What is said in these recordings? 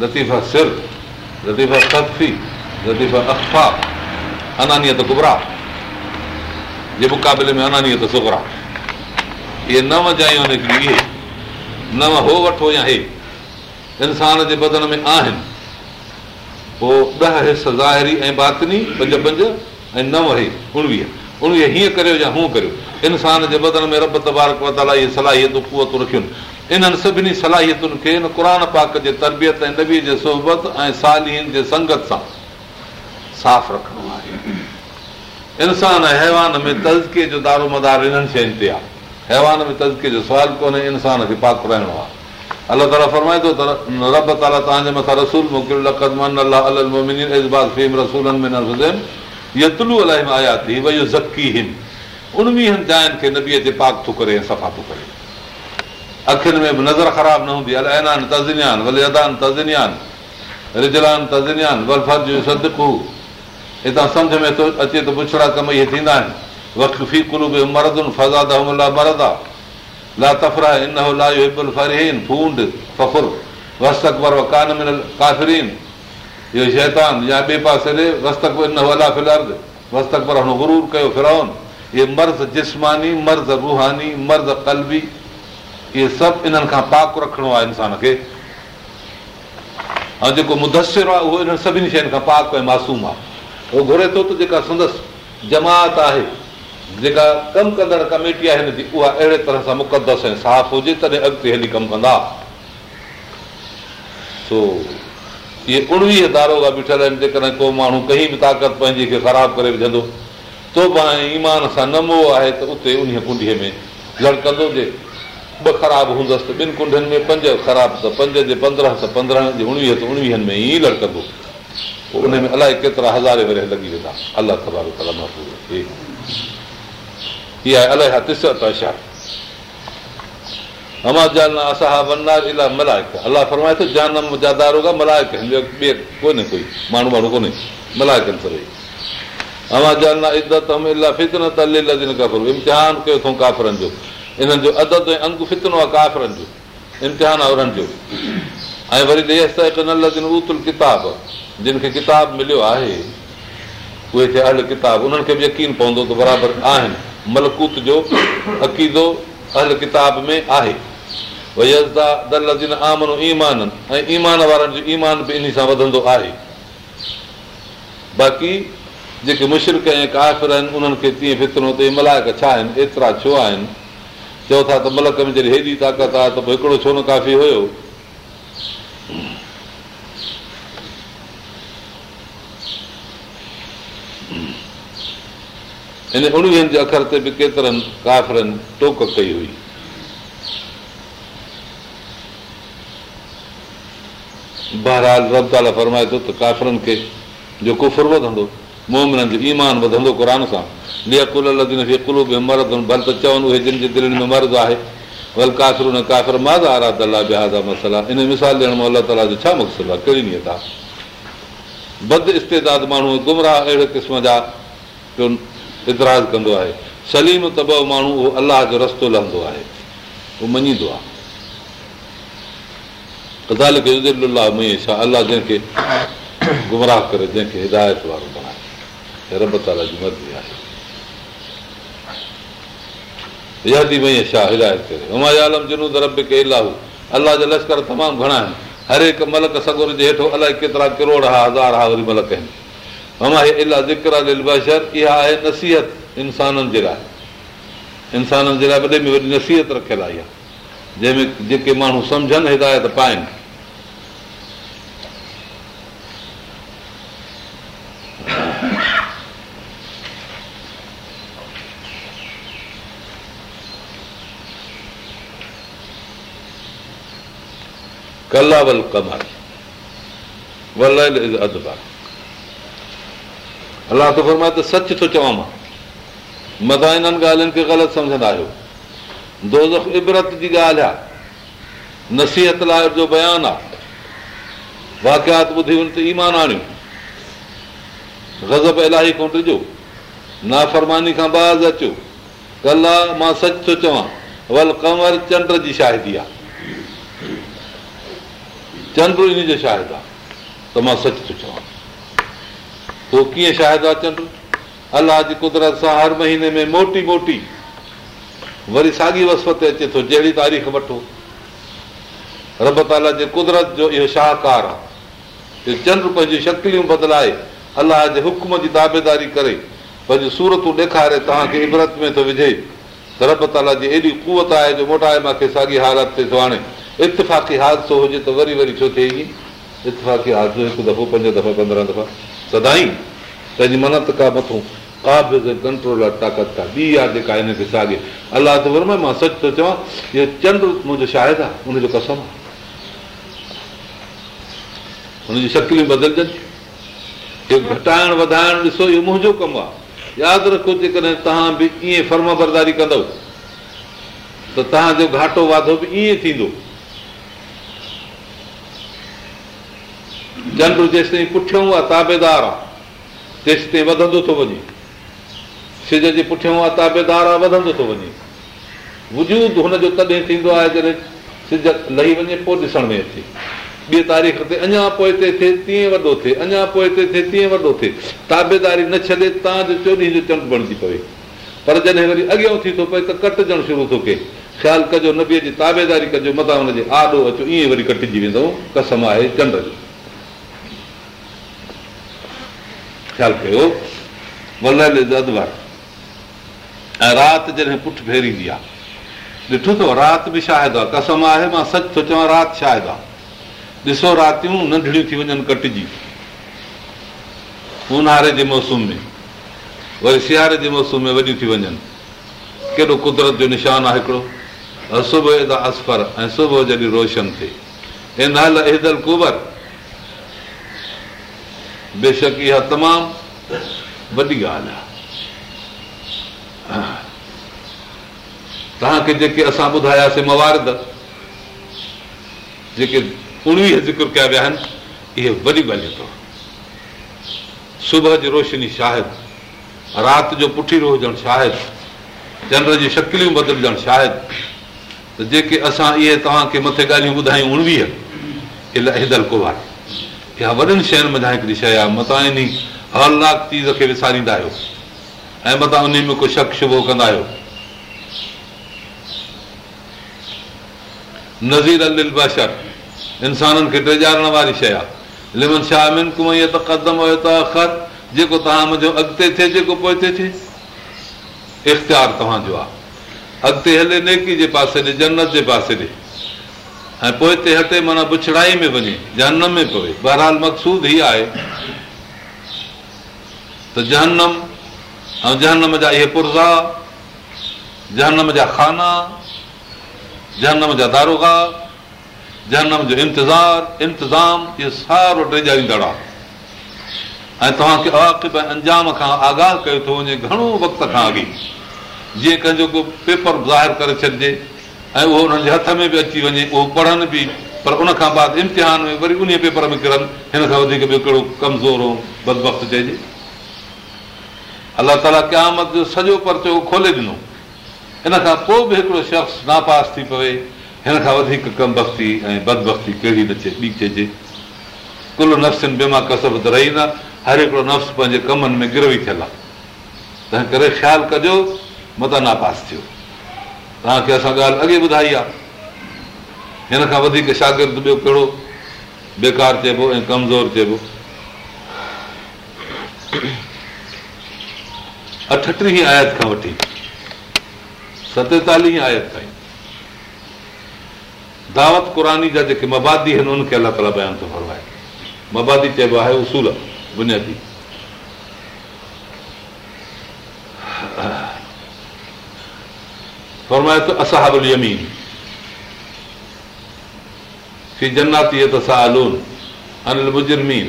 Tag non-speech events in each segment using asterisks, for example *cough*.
लतीफ़ा सिर लतीफ़ा लतीफ़ा अनानियत कुबरा जे मुक़ाबले में अनानियत सुगरा इहे नव जायूं इहे नव हो वठो या हे इंसान जे बदन में आहिनि पोइ ॾह हिस ज़ाहिरी ऐं बातिनी पंज पंज ऐं नव हे उणिवीह उणिवीह हीअं करियो या हूअं करियो इंसान जे बदन में रब तबारक इहे सलाहियतूं कुवतूं रखियूं इन्हनि सभिनी सलाहियतुनि खे इन क़रान पाक जे तरबियत ऐं नबीअ जे सोबत ऐं सालियुनि जे संगत सां साफ़ रखणो आहे इंसान ऐं हैवान में तज़के जो दारो मदार इन्हनि शयुनि ते आहे हैवान में तज़के जो सुवाल कोन्हे इंसान खे पाक कराइणो आहे अलाह ताला फरमाए थो त रब ताला तव्हांजे मथां रसूल मोकिलू ज़ी उणिवीहनि जाइनि खे नबीअ ते पाक थो करे ऐं सफ़ा थो करे अखियुनि में बि नज़र ख़राबु न हूंदी अलाए तज़न्यान वले अदान तज़न रिजलान तज़न वलफ़ सदकूं हितां सम्झ में थो अचे त पुछड़ा कम इहे थींदा आहिनि वख फीकुल बि मर्दुनि फज़ादा ला तफ़र इन फूड फुर वस्तक पर कान मिल काफ़रीन इहे शैतान या ॿिए पासे ॾे वस्तक इन हो अला फिल वस्तक हुन गुरूर कयो फिराउन इहे मर्ज़ जिस्मानी मर्ज़ रूहानी मर्ज़ कलबी इहे सभु इन्हनि खां पाक रखिणो आहे इंसान खे ऐं जेको मुदसिर आहे उहो इन्हनि सभिनी शयुनि खां पाक ऐं मासूम आहे उहो घुरे थो त जेका संदसि जमात आहे जेका कमु कंदड़ कमेटी आहे हिनजी उहा अहिड़े तरह सां मुक़दस ऐं साफ़ हुजे तॾहिं अॻिते हली कमु कंदा सो इहे उणिवीह दारो खां बीठल आहिनि जेकॾहिं को माण्हू कंहिं बि ताक़त पंहिंजी खे ख़राब करे विझंदो तो बि ईमान सां नमो आहे त उते उन कुंडीअ में लड़कंदो जे ॿ ख़राब हूंदसि त ॿिनि कुंडनि में पंज ख़राब त पंज जे पंद्रहं त पंद्रहं जे उणिवीहनि में ई लटकब केतिरा हज़ारे भरे लॻी वेंदा अलाह ख़बार फरमाए जानम जादारो कोई न कोई माण्हू माण्हू कोन्हे मलाए रहे इम्तिहान कयो अथऊं काफ़रनि जो इन्हनि जो अदद ऐं अंग फितनो आहे काफ़िरनि जो इम्तिहान आहे उन्हनि जो ऐं वरी ॾे लदिनूतु किताब जिन खे किताब मिलियो आहे उहे थिए अल किताब उन्हनि खे बि यकीन पवंदो त बराबरि आहिनि मलकूत जो अक़ीदो अल किताब में आहे ईमान ऐं ईमान वारनि जो ईमान बि इन सां वधंदो आहे बाक़ी जेके मुशरक ऐं काफ़िर आहिनि उन्हनि खे तीअं फितरो ते मलाइक छा आहिनि एतिरा छो आहिनि चओ था त मलक में जॾहिं हेॾी ताक़त आहे त पोइ हिकिड़ो छो न काफ़ी हुयो हिन उणिवीहनि जे अखर ते बि केतिरनि काफ़िरनि टोक कई हुई बहरहाल रमकाल फरमाए थो त काफ़िरनि खे जो कुफुर वधंदो मोमिननि जो ईमान वधंदो क़ुर सां मर्द चवनि उहे जिन जे दिलनि में मर्द आहे भल कारो न काफ़िरा मसाला इन मिसाल ॾियण में अलाह ताला जो छा मक़सदु आहे कहिड़ी ॾींहं त बद इस्तेदादु माण्हू गुमराह अहिड़े क़िस्म जा इतराज़ कंदो आहे सलीम तब माण्हू उहो अलाह जो रस्तो लहंदो आहे उहो मञींदो आहे अलाह जंहिंखे गुमराह करे जंहिंखे हिदायत वारो रब ताला जी मर्ज़ी आहे यादि त छा हिदायत करे जिनू के अलाह जा लश्कर तमामु घणा आहिनि हर हिकु मलक सगुर जे हेठो अलाए केतिरा किरोड़ हा हज़ार हा वरी मलक आहिनि हे ज़िक्र बशर इहा आहे नसीहत इंसाननि जे लाइ इंसाननि जे लाइ वॾे में वॾी नसीहत रखियल आहे इहा जंहिंमें जेके माण्हू सम्झनि हिदायत पाइनि अलाह वल कमाल वलबा अलाह त सच थो चवां मां मथां इन्हनि ॻाल्हियुनि खे ग़लति सम्झंदा आहियो दोज़ इबरत जी ॻाल्हि आहे नसीहत लाइ जो बयानु आहे वाक़ियात ॿुधी त ईमान आणियो गज़ब इलाही कोन ॾिजो नाफ़रमानी खां बाज़ अचो कला मां सच थो चवां वल कंवर चंड जी शाहिदी आहे चंड इन जो शायदि आहे त मां सच थो चवां उहो कीअं शायदि आहे चंड अलाह जी कुदरत सां हर महीने में मोटी मोटी वरी साॻी वसफ ते अचे थो जहिड़ी तारीख़ वठो रब ताला जे कुदरत जो इहो शाहकार आहे चंड पंहिंजी शकिलियूं बदिलाए अलाह जे हुकुम जी दाबेदारी करे पंहिंजी सूरतूं ॾेखारे तव्हांखे इबरत में थो विझे त रब ताला जी एॾी कुवत आहे जो मोटाए मूंखे साॻी हालत ते थो आणे इतफ़ाक़ी हादसो हुजे त वरी वरी छो थिए इतफ़ाक़ी हादसो हिकु दफ़ो पंज दफ़ा पंद्रहं दफ़ा सदाई पंहिंजी मनत खां मथां का बि कंट्रोल आहे ताक़त का ॿी आहे जेका हिनखे साॻे अलाह त वर्म मां सच थो चवां इहो चंड मुंहिंजो शायदि आहे हुनजो कसम आहे हुनजी शकिलियूं बदिलजनि इहो घटाइणु वधाइणु ॾिसो इहो मुंहिंजो कमु आहे यादि रखो जेकॾहिं तव्हां बि ईअं फर्म बरदारी कंदव त तव्हांजो घाटो वाधो बि ईअं थींदो जेसि ताईं पुठियां आहे ताबेदार आहे तेसि ताईं वधंदो थो वञे सिज जे पुठियां आहे ताबेदार आहे वधंदो थो वञे वजूदु हुनजो तॾहिं थींदो आहे जॾहिं सिज लही वञे पोइ ॾिसण में अचे ॿिए तारीख़ ते अञा पोइ हिते थिए तीअं वॾो थिए अञा पोइ हिते थिए तीअं वॾो थिए ताबेदारी न छॾे तव्हांजो चोॾहीं जो चंड बणिजी पवे पर जॾहिं वरी अॻियां थी थो पए त कटजणु शुरू थो थिए ख़्यालु कजो नबीअ जी ताबेदारी कजो मथां हुनजे आॾो अचो ईअं वरी कटिजी वेंदो कसम आहे चंड जो ख़्यालु कयो ऐं राति जॾहिं पुठ फेरींदी आहे ॾिठो अथव राति बि शायदि कसम आहे मां सच थो चवां राति शायदि आहे ॾिसो रातियूं नंढड़ियूं थी वञनि कटिजी ऊन्हारे जे मौसम में वरी सियारे जे मौसम में वॾियूं थी वञनि केॾो कुदरत जो निशान आहे हिकिड़ो अ सुबुह असफर ऐं सुबुह जॾहिं रोशन थिए कुबर बेशक इहा तमामु वॾी ॻाल्हि आहे तव्हांखे जेके असां ॿुधायासीं मवारद जेके उणिवीह ज़िक्र कया विया आहिनि इहे वॾी ॻाल्हि अथव सुबुह जी रोशनी शायदि राति जो पुठी हुजणु शायदि चंड जी शकिलियूं बदिलजणु शायदि त जेके असां इहे तव्हांखे मथे ॻाल्हियूं ॿुधायूं उणिवीह इलाही हिदर कोवार इहा वॾनि शयुनि मथां हिकिड़ी शइ आहे मता इन हौलनाक चीज़ खे विसारींदा आहियो ऐं मता उन में को शक शुभो कंदा आहियो नज़ीर अल बशर इंसाननि खे टिजारण वारी शइ आहे लिमन शा त क़दम हुयो त अख़र जेको तव्हां मुंहिंजो अॻिते थिए जेको पोइ थिए थिए इख़्तियार तव्हांजो आहे अॻिते हले नेकी जे पासे ॾे जन्नत जे पासे ॾे ऐं पोइ हिते हथे माना बुछड़ाई में वञे जहनम में पवे बहरहाल मक़सूद ई आहे त जहनम ऐं जहनम जा इहे पुर्ज़ा जहनम जा खाना जहनम जा दारोगा जहनम जो इंतज़ार इंतज़ाम इहो सारो डिॼा आहे ऐं तव्हांखे आकिब ऐं अंजाम खां आगाह कयो थो वञे घणो वक़्त खां अॻे जीअं कंहिंजो को पेपर ज़ाहिर करे छॾिजे ऐं उहो उन्हनि जे हथ में बि अची वञे उहो पढ़नि बि पर उनखां बाद इम्तिहान में वरी उन पेपर में किरनि हिन खां वधीक ॿियो कहिड़ो कमज़ोर बदबख चइजे अलाह ताला क़यामत जो सॼो परचो खोले ॾिनो हिन खां पोइ बि हिकिड़ो शख़्स नापास थी पवे हिन खां वधीक कम बक्ती ऐं बदबख़्ती कहिड़ी न चए ॿी चइजे कुल नफ़्सनि बीमा कसरत रही न हर हिकिड़ो नफ़्स पंहिंजे कमनि में गिरवी थियल आहे तंहिं करे ख़्यालु कजो मता नापास थियो तव्हांखे असां ॻाल्हि अॻे ॿुधाई आहे हिन खां वधीक शागिर्द ॿियो कहिड़ो बेकार चइबो ऐं कमज़ोर चइबो अठटीह आयत खां वठी सतेतालीह आयत ताईं दावत कुरानी जा जेके मबादी आहिनि उनखे अलाह ताला बयान थो फरमाए मबादी चइबो आहे उसूल बुनियादी फरमाए त फी जन्नाती सालून मुजरमीन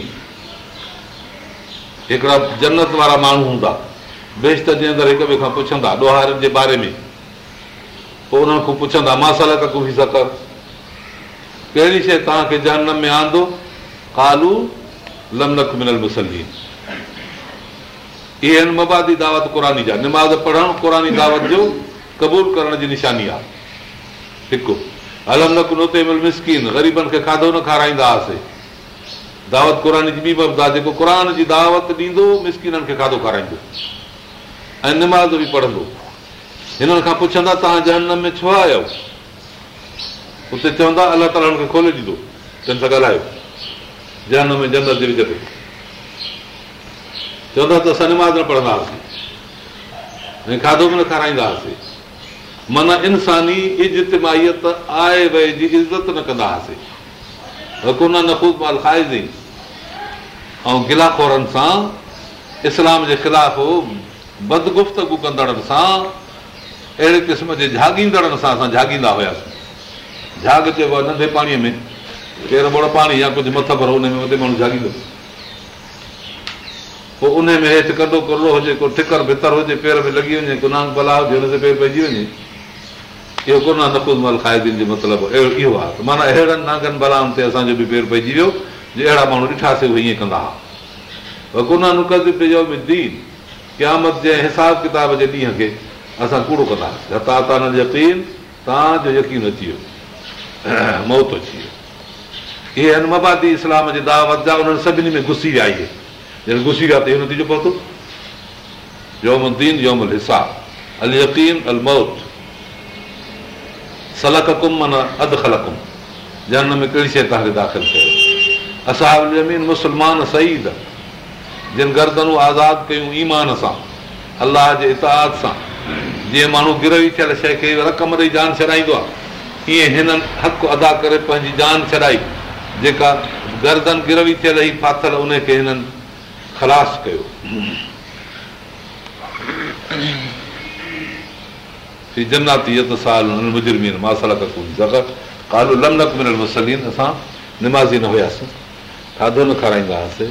हिकिड़ा जनत वारा माण्हू हूंदा बेशत जे अंदरि हिक ॿिए खां पुछंदा ॾोहारनि जे बारे में पोइ उन्हनि खां पुछंदा मासल कुफ़ी सकर कहिड़ी शइ तव्हांखे जनम में आंदो कालू लमनक मिनल मुसली इहे आहिनि मबादी दावत क़ुरानी जा निमाज़ पढ़णु क़ुरानी दावत जो क़बूल करण जी निशानी आहे हिकु हलंदे मिल मिसकीन ग़रीबनि खे खाधो न खाराईंदा हुआसीं दावत क़ुरानी जी ॿी बाबति आहे जेको क़ुर जी दावत ॾींदो मिसकिननि खे खाधो खाराईंदो ऐं निमाज़ बि पढ़ंदो हिननि खां पुछंदा तव्हां जन में छो आयो उते चवंदा अलाह ताला हुनखे खोले ॾींदो जिन सां ॻाल्हायो जन में जनर जे विझी जॻहि चवंदा त असां निमाज़ न पढ़ंदा हुआसीं ऐं खाधो बि न खाराईंदा हुआसीं माना इंसानी इजतमाहीत आए इज़ताईत जी इज़त न कंदा हुआसीं न खाइजी ऐं गिलाखोरनि सां इस्लाम जे ख़िलाफ़ बदगुफ़्तगु कंदड़नि सां अहिड़े क़िस्म जे जाॻींदड़नि सां असां जाॻींदा हुआसीं जाॻ चइबो आहे नंढे पाणीअ में केर मोड़ पाणी या कुझु मथ भरो हुन में वॾे माण्हू जाॻींदो पोइ उन में हेठि कॾो कुरो हुजे को ठिकर भितर हुजे पेर में लॻी वञे को नांग भला हुजे हुन ते पेर पइजी वञे न इहो आहे माना अहिड़नि नांगनि बलाउनि ते असांजो बि पेर पइजी वियो जे अहिड़ा माण्हू ॾिठासीं उहे ईअं कंदा हुआ वन नुकदीन क़यामत जे हिसाब किताब जे ॾींहं खे असां कूड़ो कंदा हुआसीं तव्हांजो यकीन अची वियो *clears throat* मौत अची वियो इहे इस्लाम जे में घुसी विया इहे घुसी विया ततो जो अलकीन अल सलख कुम अन अधु ख़लकुम कहिड़ी शइ तव्हांखे दाख़िल कयो असां मुस्लमान सईद जिन गर्दनूं आज़ादु कयूं ईमान सां अलाह जे इताद सां जीअं माण्हू गिरवी थियल शइ खे रक़म ॾेई जान छॾाईंदो आहे तीअं हिननि हक़ु अदा करे पंहिंजी जान छॾाई जेका गर्दन गिरवी थियल ई फाथल उनखे हिननि ख़लास कयो असां निमाज़ी न हुयासीं खाधो न खाराईंदा हुआसीं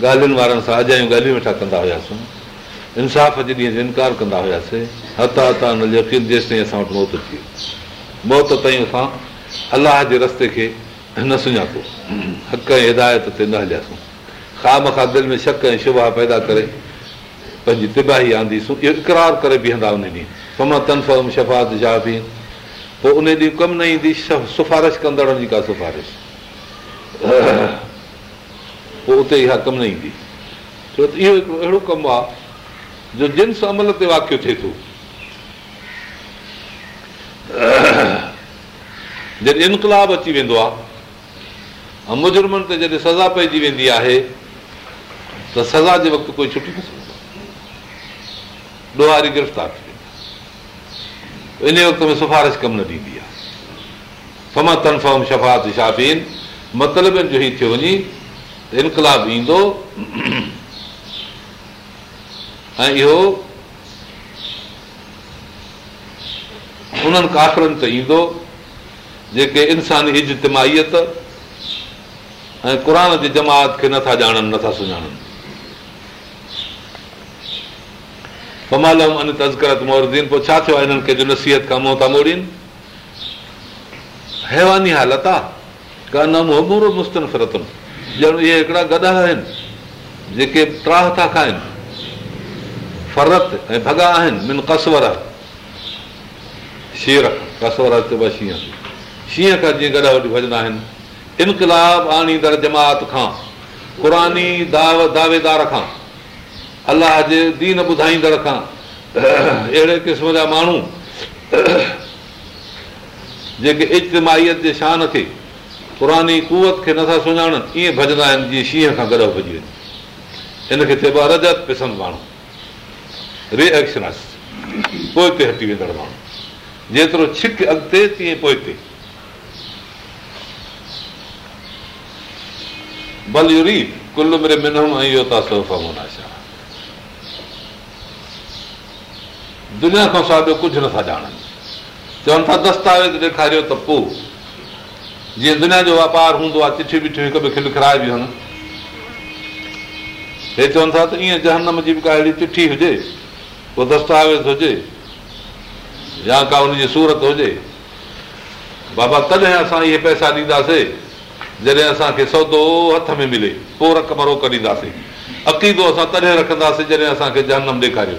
ॻाल्हियुनि वारनि सां अजायूं ॻाल्हियूं वेठा कंदा हुआसीं इंसाफ़ जे ॾींहं जो इनकार कंदा हुआसीं हथा यकीन जेसि ताईं असां वटि मौत थी मौत ताईं असां अलाह जे रस्ते खे न सुञातो हक़ ऐं हिदायत ते न हलियासीं ख़ाम खां दिलि में शक ऐं शुभा पैदा करे पंहिंजी तिबाही आंदीसूं इहो इक़रार करे बीहंदा उन ॾींहुं तनफ़ शफ़ाद जाफ़ी पोइ उन ॾींहुं कमु न ईंदी सिफारिश कंदड़नि जी का सिफारिश पोइ उते इहा कमु न ईंदी छो त इहो हिकिड़ो अहिड़ो कमु आहे जो जिन्स अमल ते वाक़ियो थिए थो जॾहिं इनकलाब अची वेंदो आहे ऐं मुजुर्मनि ते जॾहिं सज़ा पइजी वेंदी आहे त सज़ा जे वक़्तु कोई छुटी न सघंदो ॾोहारी गिरफ़्तार थी इन वक़्त में सिफ़ारिश कमु न ॾींदी आहे फमत कन्फर्म शफ़ात शाफ़ीन मतलब जो ई थियो वञे त इनकलाब ईंदो ऐं इहो उन्हनि काफ़िरनि ते ईंदो जेके इंसानी इज तिमाहत ऐं क़रान जी जमात खे नथा ॼाणनि नथा सुञाणनि कमालम अन तज़कर मोड़ीनि पोइ छा थियो आहे हिननि खे जो नसीहत खां मुंहुं था मोड़ीनि हैवानी हालत आहे कन ॼण इहे हिकिड़ा गॾह आहिनि जेके त्राह था खाइनि फरत ऐं भॻा आहिनि मिन कसवर कसवर शेर चइबो आहे शींहं शींहं खां जीअं गॾ वॾी भॼंदा आहिनि इनकलाब आणींदड़ जमात खां कुरानी दाव दावेदार खां अलाह जे दीन ॿुधाईंदड़ खां अहिड़े क़िस्म जा माण्हू जेके इजतमाहीत जे शान खे पुरानी कुवत खे नथा सुञाणनि ईअं भॼंदा आहिनि जीअं शींहं खां गॾु भॼी वञनि हिनखे चइबो आहे रजत पिसंद माण्हू रिएक्शन पोइ ते हटी वेंदड़ माण्हू जेतिरो छिक अॻिते तीअं पोइ ते भलो रीति कुल मिरे मिनम ऐं इहो दुनिया खां सवाइ ॿियो कुझु नथा ॼाणनि चवनि था दस्तावेज़ ॾेखारियो त पोइ जीअं दुनिया जो वापारु हूंदो आहे चिठियूं बिठियूं हिक ॿिए खे लिखाए बि आहिनि हे चवनि था त ईअं जहनम जी बि का अहिड़ी चिठी हुजे को दस्तावेज़ हुजे या का हुनजी सूरत हुजे बाबा तॾहिं असां इहे पैसा ॾींदासीं जॾहिं असांखे सौदो हथ में मिले पोइ रक़म रोक ॾींदासीं अक़ीदो असां तॾहिं रखंदासीं जॾहिं असांखे जहनम ॾेखारियो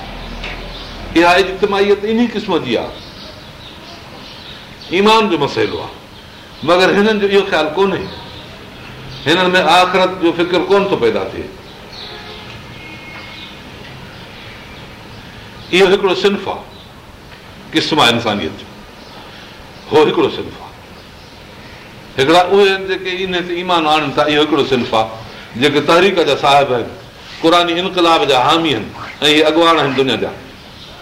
इहा इजतमाहीत इन क़िस्म जी आहे ईमान जो मसइलो आहे मगर हिननि जो इहो ख़्यालु कोन्हे हिननि में आख़िरत जो फ़िक्र कोन थो पैदा थिए इहो हिकिड़ो सिंफ़ आहे क़िस्म आहे इंसानियत जो हो हिकिड़ो सिंफ़ आहे हिकिड़ा उहे आहिनि जेके इन ते ईमान आणनि था इहो हिकिड़ो सिंफ़ु आहे जेके तहरीक जा साहिब आहिनि क़ुरानी इनकलाब जा हामी आहिनि ऐं इहे अॻवान आहिनि दुनिया जा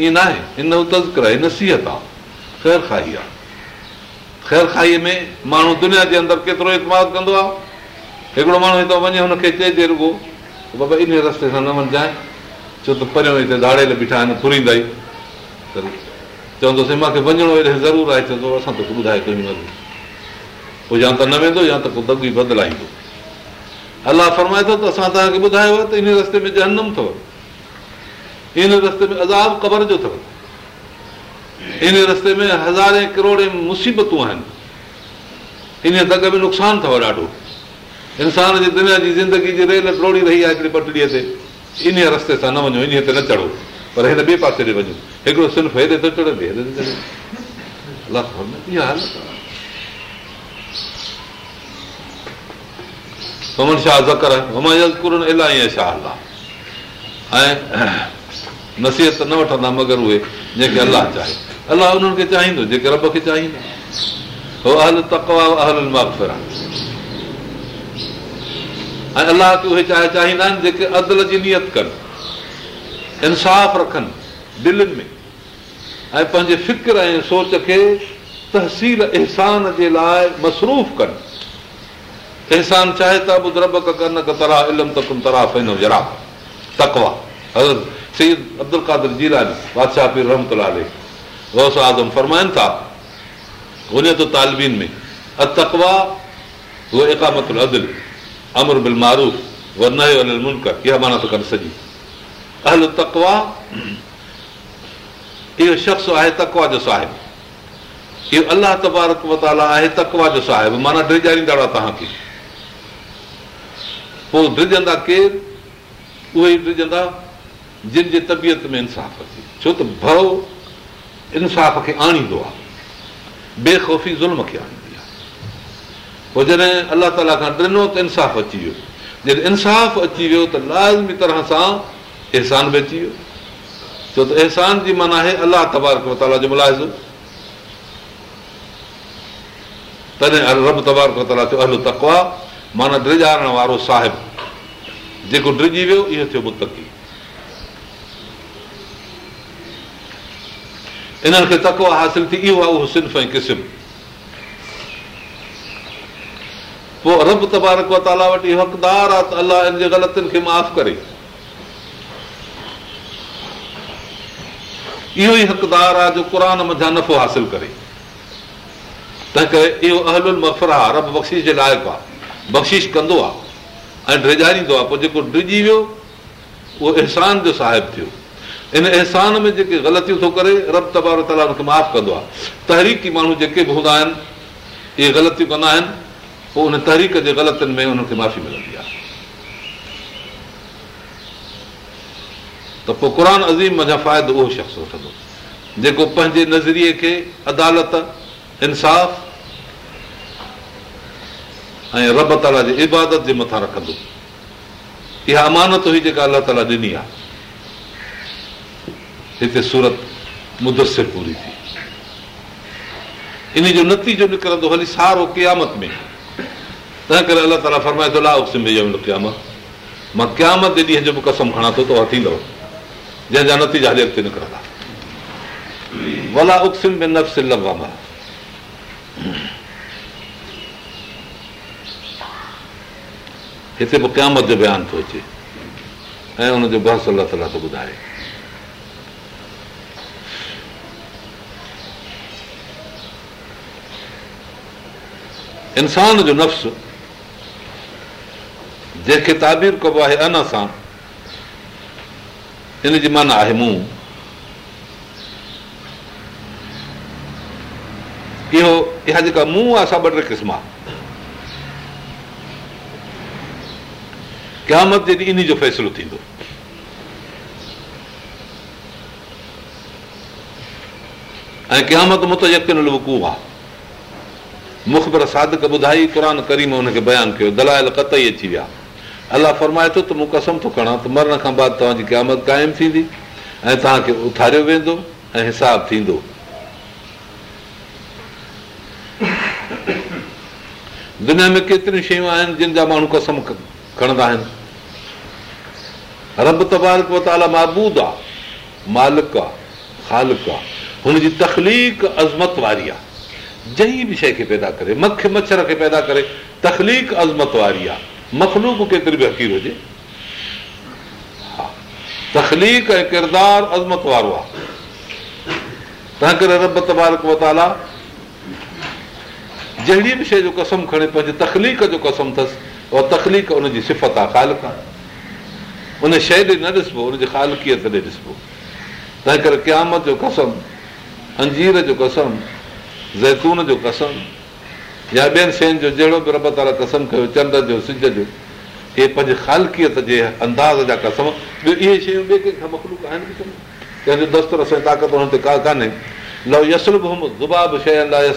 ईअं न आहे हिन उहो तज़कर आहे नसीहत आहे ख़ैर ख़ैरखाई आहे ख़ैर खाईअ में माण्हू दुनिया जे अंदरि केतिरो इतमाद कंदो आहे हिकिड़ो माण्हू हितां वञे हुनखे चइजे रुॻो बाबा इन रस्ते सां न वञिजांइ छो त परियां हिते धाड़ियल बीठा आहिनि फुरींदा ई त चवंदोसीं मूंखे वञिणो हेॾे ज़रूरु आहे चवंदो असां तोखे ॿुधाए वञूं पोइ या त न वेंदो या त पोइ दब बदिलाईंदो अलाह फरमाए थो त असां तव्हांखे ॿुधायो त इन रस्ते में जनम अथव हिन रस्ते में अज़ाब कमर जो अथव इन रस्ते में हज़ारे करोड़े मुसीबतूं आहिनि इन दग में नुक़सानु अथव ॾाढो इंसान जी दुनिया जी ज़िंदगी जी रेल टोड़ी रही आहे हिकिड़ी पटड़ीअ ते इन रस्ते सां न वञो इन ते न चढ़ो पर हिन ॿिए पासे ते वञो हिकिड़ो सिर्फ़ु हेॾे थो शाह ज़कर आहे छा हल आहे नसीहत न वठंदा मगर उहे जेके अलाह चाहे अलाह उन्हनि खे चाहींदो जेके रब खे चाहींदो हो अहल ऐं अलाह खे उहे चाहे चाहींदा आहिनि जेके अदल जी नियत कनि इंसाफ़ रखनि दिलनि में ऐं पंहिंजे फिक्र ऐं सोच खे तहसील अहसान जे लाइ मसरूफ़ कनि अहसान चाहे त ॿुध रब कनि तराह इलम तकु तराहन जरा तकवा आज़म फरमाइनि था तालबीन में तकवा इहो अलाह तबारक आहे तकवा जो साहिबु माना तव्हांखे पोइ ड्रिजंदा केरु उहे जिन जे तबियत में इंसाफ़ अचे छो त भउ इंसाफ़ खे आणींदो आहे बेखौफ़ी ज़ुल्म खे आणींदी आहे पोइ जॾहिं अलाह ताला खां ॾिनो त इंसाफ़ अची वियो जॾहिं इंसाफ़ अची वियो त लाज़मी तरह सां अहसान बि अची वियो छो त अहसान जी माना आहे अलाह तबारक मताला जो मुलाज़िम तॾहिं रब तबारक मताला थियो अलो तकवा माना ड्रिजारण वारो साहिबु जेको ड्रिजी वियो इहो थियो मुतकी इन्हनि खे तकवा حاصل थी वियो आहे उहो सिंफ़ ऐं किसिम पोइ रब तबारक अला वटि इहो हक़दारु आहे त अलाह इन जे ग़लतियुनि खे माफ़ करे इहो ई قرآن आहे जो क़रान मथां नफ़ो हासिलु करे तंहिं करे इहो अहल मफ़र आहे रब बख़्शिश जे लाइक़ु आहे कंदो आहे ऐं ड्रिजारींदो आहे पोइ जेको ड्रिजी वियो उहो अहसान जो साहिबु थियो इन अहसान में जेके ग़लतियूं थो करे रब तबार ताला हुनखे माफ़ु कंदो आहे तहरीकी माण्हू जेके बि हूंदा आहिनि इहे ग़लतियूं कंदा आहिनि पोइ उन तहरीक जे ग़लतियुनि में उन्हनि खे माफ़ी मिलंदी आहे त पोइ क़रान अज़ीम जा फ़ाइदो उहो शख़्स वठंदो जेको पंहिंजे नज़रिए खे अदालत इंसाफ़ ऐं रब ताला जी इबादत जे मथां रखंदो इहा अमानत हुई जेका अलाह ताला ॾिनी आहे हिते सूरत मुदसिर पूरी थी इन जो नतीजो निकिरंदो हली सारो क़यामत में तंहिं करे अलाह ताला फरमाए थो अला क़यामत मां क़यामत जे ॾींहं जो बि कसम खणा थो त उहा थींदो जंहिंजा नतीजा हली अॻिते निकिरंदा हिते बि क़यामत जो बयानु थो अचे ऐं हुनजो बहस अलाह ताला थो ॿुधाए इंसान जो नफ़्स जंहिंखे ताबीर कबो आहे अन सां इन जी माना आहे मूं इहो इहा जेका मूं आहे छा ॿ टे क़िस्म आहे क़यामत जे ॾींहुं इन जो फ़ैसिलो थींदो ऐं क़यामत मूं त आहे मुखबर सादक ॿुधाई क़ुर करीम हुनखे बयानु कयो दलायल कतई अची विया अलाह फरमाए थो त मूं कसम थो खणा त मरण खां बाद तव्हांजी क़यामत क़ाइमु थींदी ऐं तव्हांखे उथारियो वेंदो ऐं हिसाब थींदो दुनिया में केतिरियूं शयूं आहिनि जिन जा माण्हू कसम खणंदा आहिनि रब तबाल पताला महबूद आहे मालिक आहे ख़ालिक आहे हुनजी तखलीक अज़मत वारी आहे जंहिं बि शइ खे पैदा करे मख मच्छर खे पैदा करे तखलीक अज़मत वारी आहे मखलूक केतिरी बि हक़ीर हुजे हा तखली ऐं किरदारु अज़मत वारो आहे तंहिं करे रब तबारक वताला जहिड़ी बि शइ जो कसम खणे पंहिंजे तखलीक जो कसम अथसि उहा तखलीक उनजी सिफ़त आहे ख़ालक आहे उन शइ ॾे न ॾिसबो उनजी ख़ालकीअ ते ॾिसबो तंहिं करे क़यामत जो कसम अंजीर जो कसम ज़ैतून जो कसम या ॿियनि शयुनि जो जहिड़ो बि रब वारा कसम कयो चंड जो सिज जो इहे पंहिंजे ख़ालकियत जे अंदाज़ जा कसम ॿियो इहे शयूं कंहिंजो शइ लाइ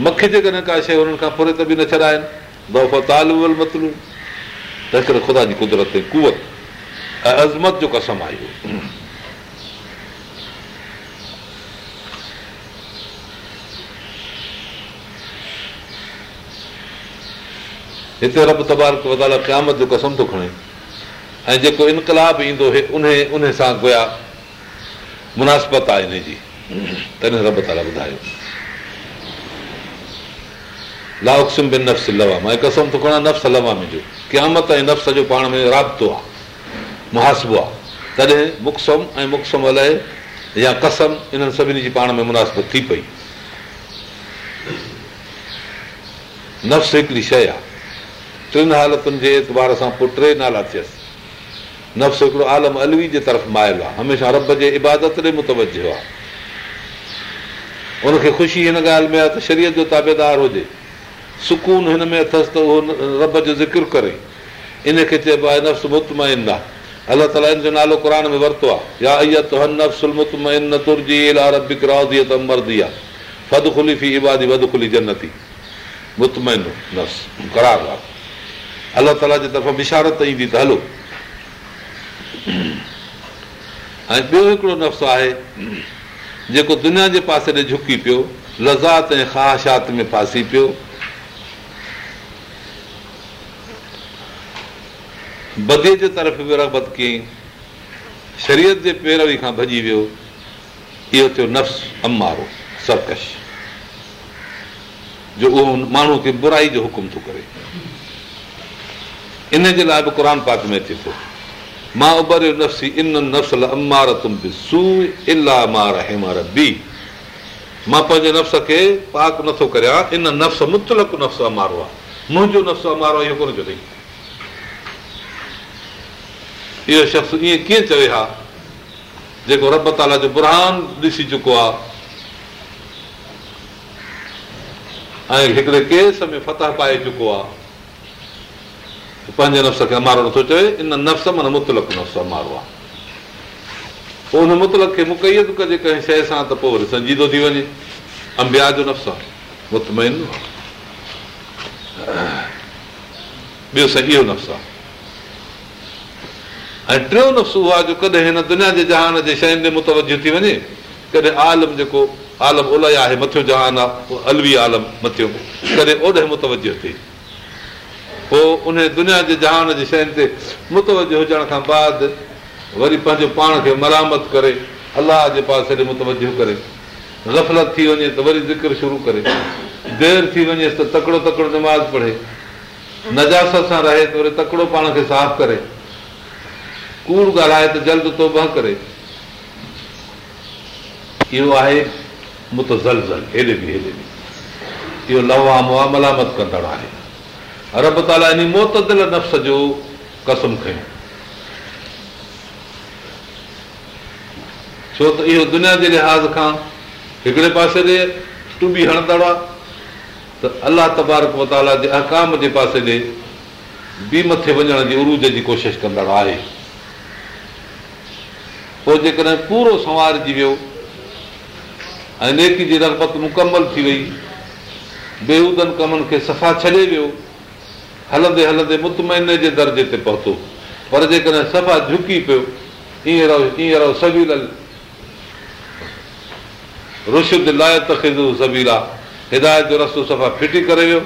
मखी जेकॾहिं का शइ हुननि खां त बि न छॾाइनि तंहिं करे ख़ुदा जी कुदरत ऐं अज़मत जो कसम आहे इहो हिते रब तबाल क़यामत जो कसम थो खणे ऐं जेको इनकलाब ईंदो उन उन सां गोया मुनासिबत आहे इन जी तॾहिं रब ताला ॿुधायो लाउक्सिम लाउसम नफ़्स लवा मां कसम थो खणा नफ़्स लवा मुंहिंजो क़यामत ऐं नफ़्स जो पाण में राब्तो आहे मुहासिबो आहे तॾहिं मुक़सम ऐं मुक़सम अलाए या कसम इन्हनि सभिनी जी पाण में मुनासिबत थी पई नफ़्स हिकिड़ी शइ आहे टिनि हालतुनि जे एतबार सां पोइ टे नाला थियसि नफ़्स हिकिड़ो आलम अलवी जे तरफ़ मायल आहे हमेशह रब जे इबादत ॾे मुतवजो आहे उनखे ख़ुशी हिन ॻाल्हि में आहे त शरीयत जो ताबेदार हुजे सुकून हिन में अथसि त उहो रब जो ज़िकिर करे इनखे चइबो आहे नफ़्स मुतमैन आहे अलाह ताला हिन जो नालो क़ुर में वरितो आहे या आहे खुली फी इबादी यातमनजी जनती करार आहे अलाह ताला जे तरफ़ां बिशारत ईंदी त हलो ऐं ॿियो हिकिड़ो नफ़्स आहे जेको दुनिया जे पासे ॾे झुकी पियो लज़ात ऐं ख़्वाहिशात में फासी पियो बदीअ जे तरफ़ बि रगबत कयईं शरीयत जे पैरवी खां भॼी वियो इहो थियो नफ़्स अमारो सरकश जो उहो माण्हू खे बुराई जो हुकुम थो करे इन जे लाइ बि क़ुर पाक में अचे थो मां उबरियो मां पंहिंजे मुंहिंजो नफ़्स इहो शख़्स ईअं कीअं चवे हा जेको रब ताला जो बुरहान ॾिसी चुको आहे ऐं हिकिड़े केस में फतह पाए चुको आहे पंहिंजे नफ़्स खे मारो नथो चए इन नफ़्स माना मुतलक नफ़्स मारो आहे पोइ हुन मुतलक खे मुकैद कजे कंहिं शइ सां त पोइ वरी संजीदो थी वञे अंबिया जो नफ़्स नफ़्स आहे आहे ॿियो सॼो ऐं टियों नफ़्स उहो आहे जो कॾहिं हिन दुनिया जे जहान जे शयुनि ते मुतवजो थी वञे कॾहिं आलम जेको आलम ओलाई आहे मथियो जहान आहे अलवी आलम मथियो कॾहिं ओॾे मुतवजो थिए पोइ उन दुनिया जे जहान जी शयुनि ते मुतवजो हुजण खां बाद वरी पंहिंजो पाण खे मरामत करे अलाह जे पासे ॾे मुतवजो करे गफ़लत थी वञे त वरी ज़िक्र शुरू करे देरि थी वञेसि त तकिड़ो तकिड़ो निमाज़ पढ़े नजास सां रहे त वरी तकिड़ो पाण खे साफ़ु करे कूड़ ॻाल्हाए त जल्द तो ॿ करे इहो आहे मुतज़ल हेॾे बि हेॾे बि इहो लवाम मलामत कंदड़ आहे रब ताला इन मोतदिल नफ़्स जो कसम खयो छो त इहो दुनिया जे लिहाज़ खां हिकिड़े पासे ॾे टुबी हणंदड़ आहे त अलाह तबारक मताला जे अहकाम जे पासे ॾे बी मथे वञण जी उरूज जी कोशिशि कंदड़ आहे पोइ जेकॾहिं पूरो सवारजी वियो ऐं नेकी जी रगबत मुकमल थी वई बेहूदनि कमनि खे सफ़ा छॾे वियो हलंदे हलंदे मुतमाइने जे दर्जे ते पहुतो पर जेकॾहिं सफ़ा झुकी पियो ईअं रहो रहो ईअं सबील रुशिद लाइ तखदू सबील आहे हिदायत जो रस्तो सफ़ा फिटी करे वियो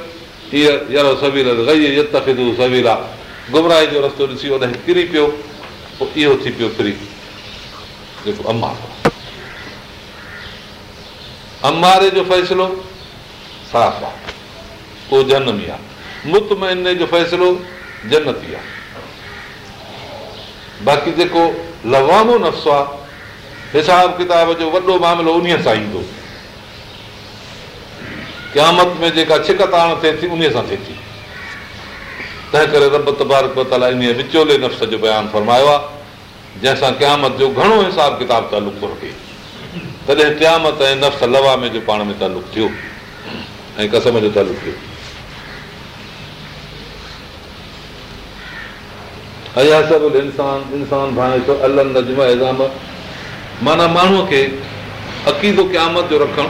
ईअं सवील सबील आहे गुमराह जो रस्तो ॾिसी हुनखे किरी पियो पोइ इहो थी पियो फ्री जेको अमार अमारे जो फ़ैसिलो साफ़ आहे उहो जनम ई आहे मुतमइन जो फ़ैसिलो जनती आहे बाक़ी जेको लवामो नफ़्सो आहे हिसाब किताब जो वॾो मामिलो उन सां ईंदो क़यामत में जेका छिकताण थिए थी उन सां थिए थी तंहिं करे रब तबारक इन विचोले नफ़्स जो बयानु फरमायो आहे जंहिंसां क़यामत जो घणो हिसाब किताब तालुक थो रखे तॾहिं क़यामत ऐं नफ़्स लवामे जो पाण में तालुक़ु थियो ऐं कसम जो तालुक़ु थियो अया सभु इंसान इंसान अलाम माना माण्हूअ खे अक़ीदो क़यामत जो रखणु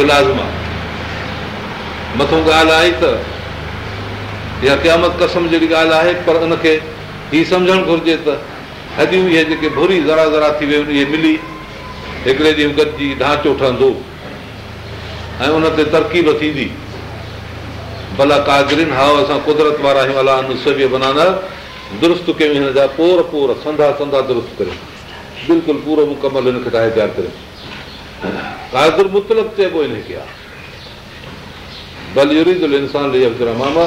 इहो आहे मथो ॻाल्हि आहे त इहा क़यामत कसम जहिड़ी ॻाल्हि आहे पर उनखे ई सम्झणु घुरिजे त अॼु इहे जेके भुरी ज़रा ज़रा थी वियूं इहे मिली हिकिड़े ॾींहुं गॾिजी ढांचो ठहंदो ऐं उन ते तरक़ीब थींदी भला कागरीन हा असां कुदरत वारा आहियूं अला अनुसवी बनाना दुरुस्त कयूं हिन जा पोर पोर संधा संधा दुरुस्त करियूं बिल्कुलु पूरो मुकमल हिनखे ठाहे प्यारु करियूं कागर मुतल चइबो हिनखे आहे इंसान मामा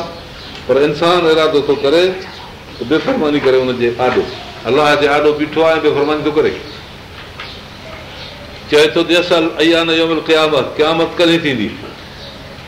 पर इंसान इरादो थो करे बेफ़रमानी करे हुनजे आॾो अलाह जे आॾो बीठो आहे बेफ़रमानी थो करे चए थो जे असल अया क़यामत क़यामत कॾहिं थींदी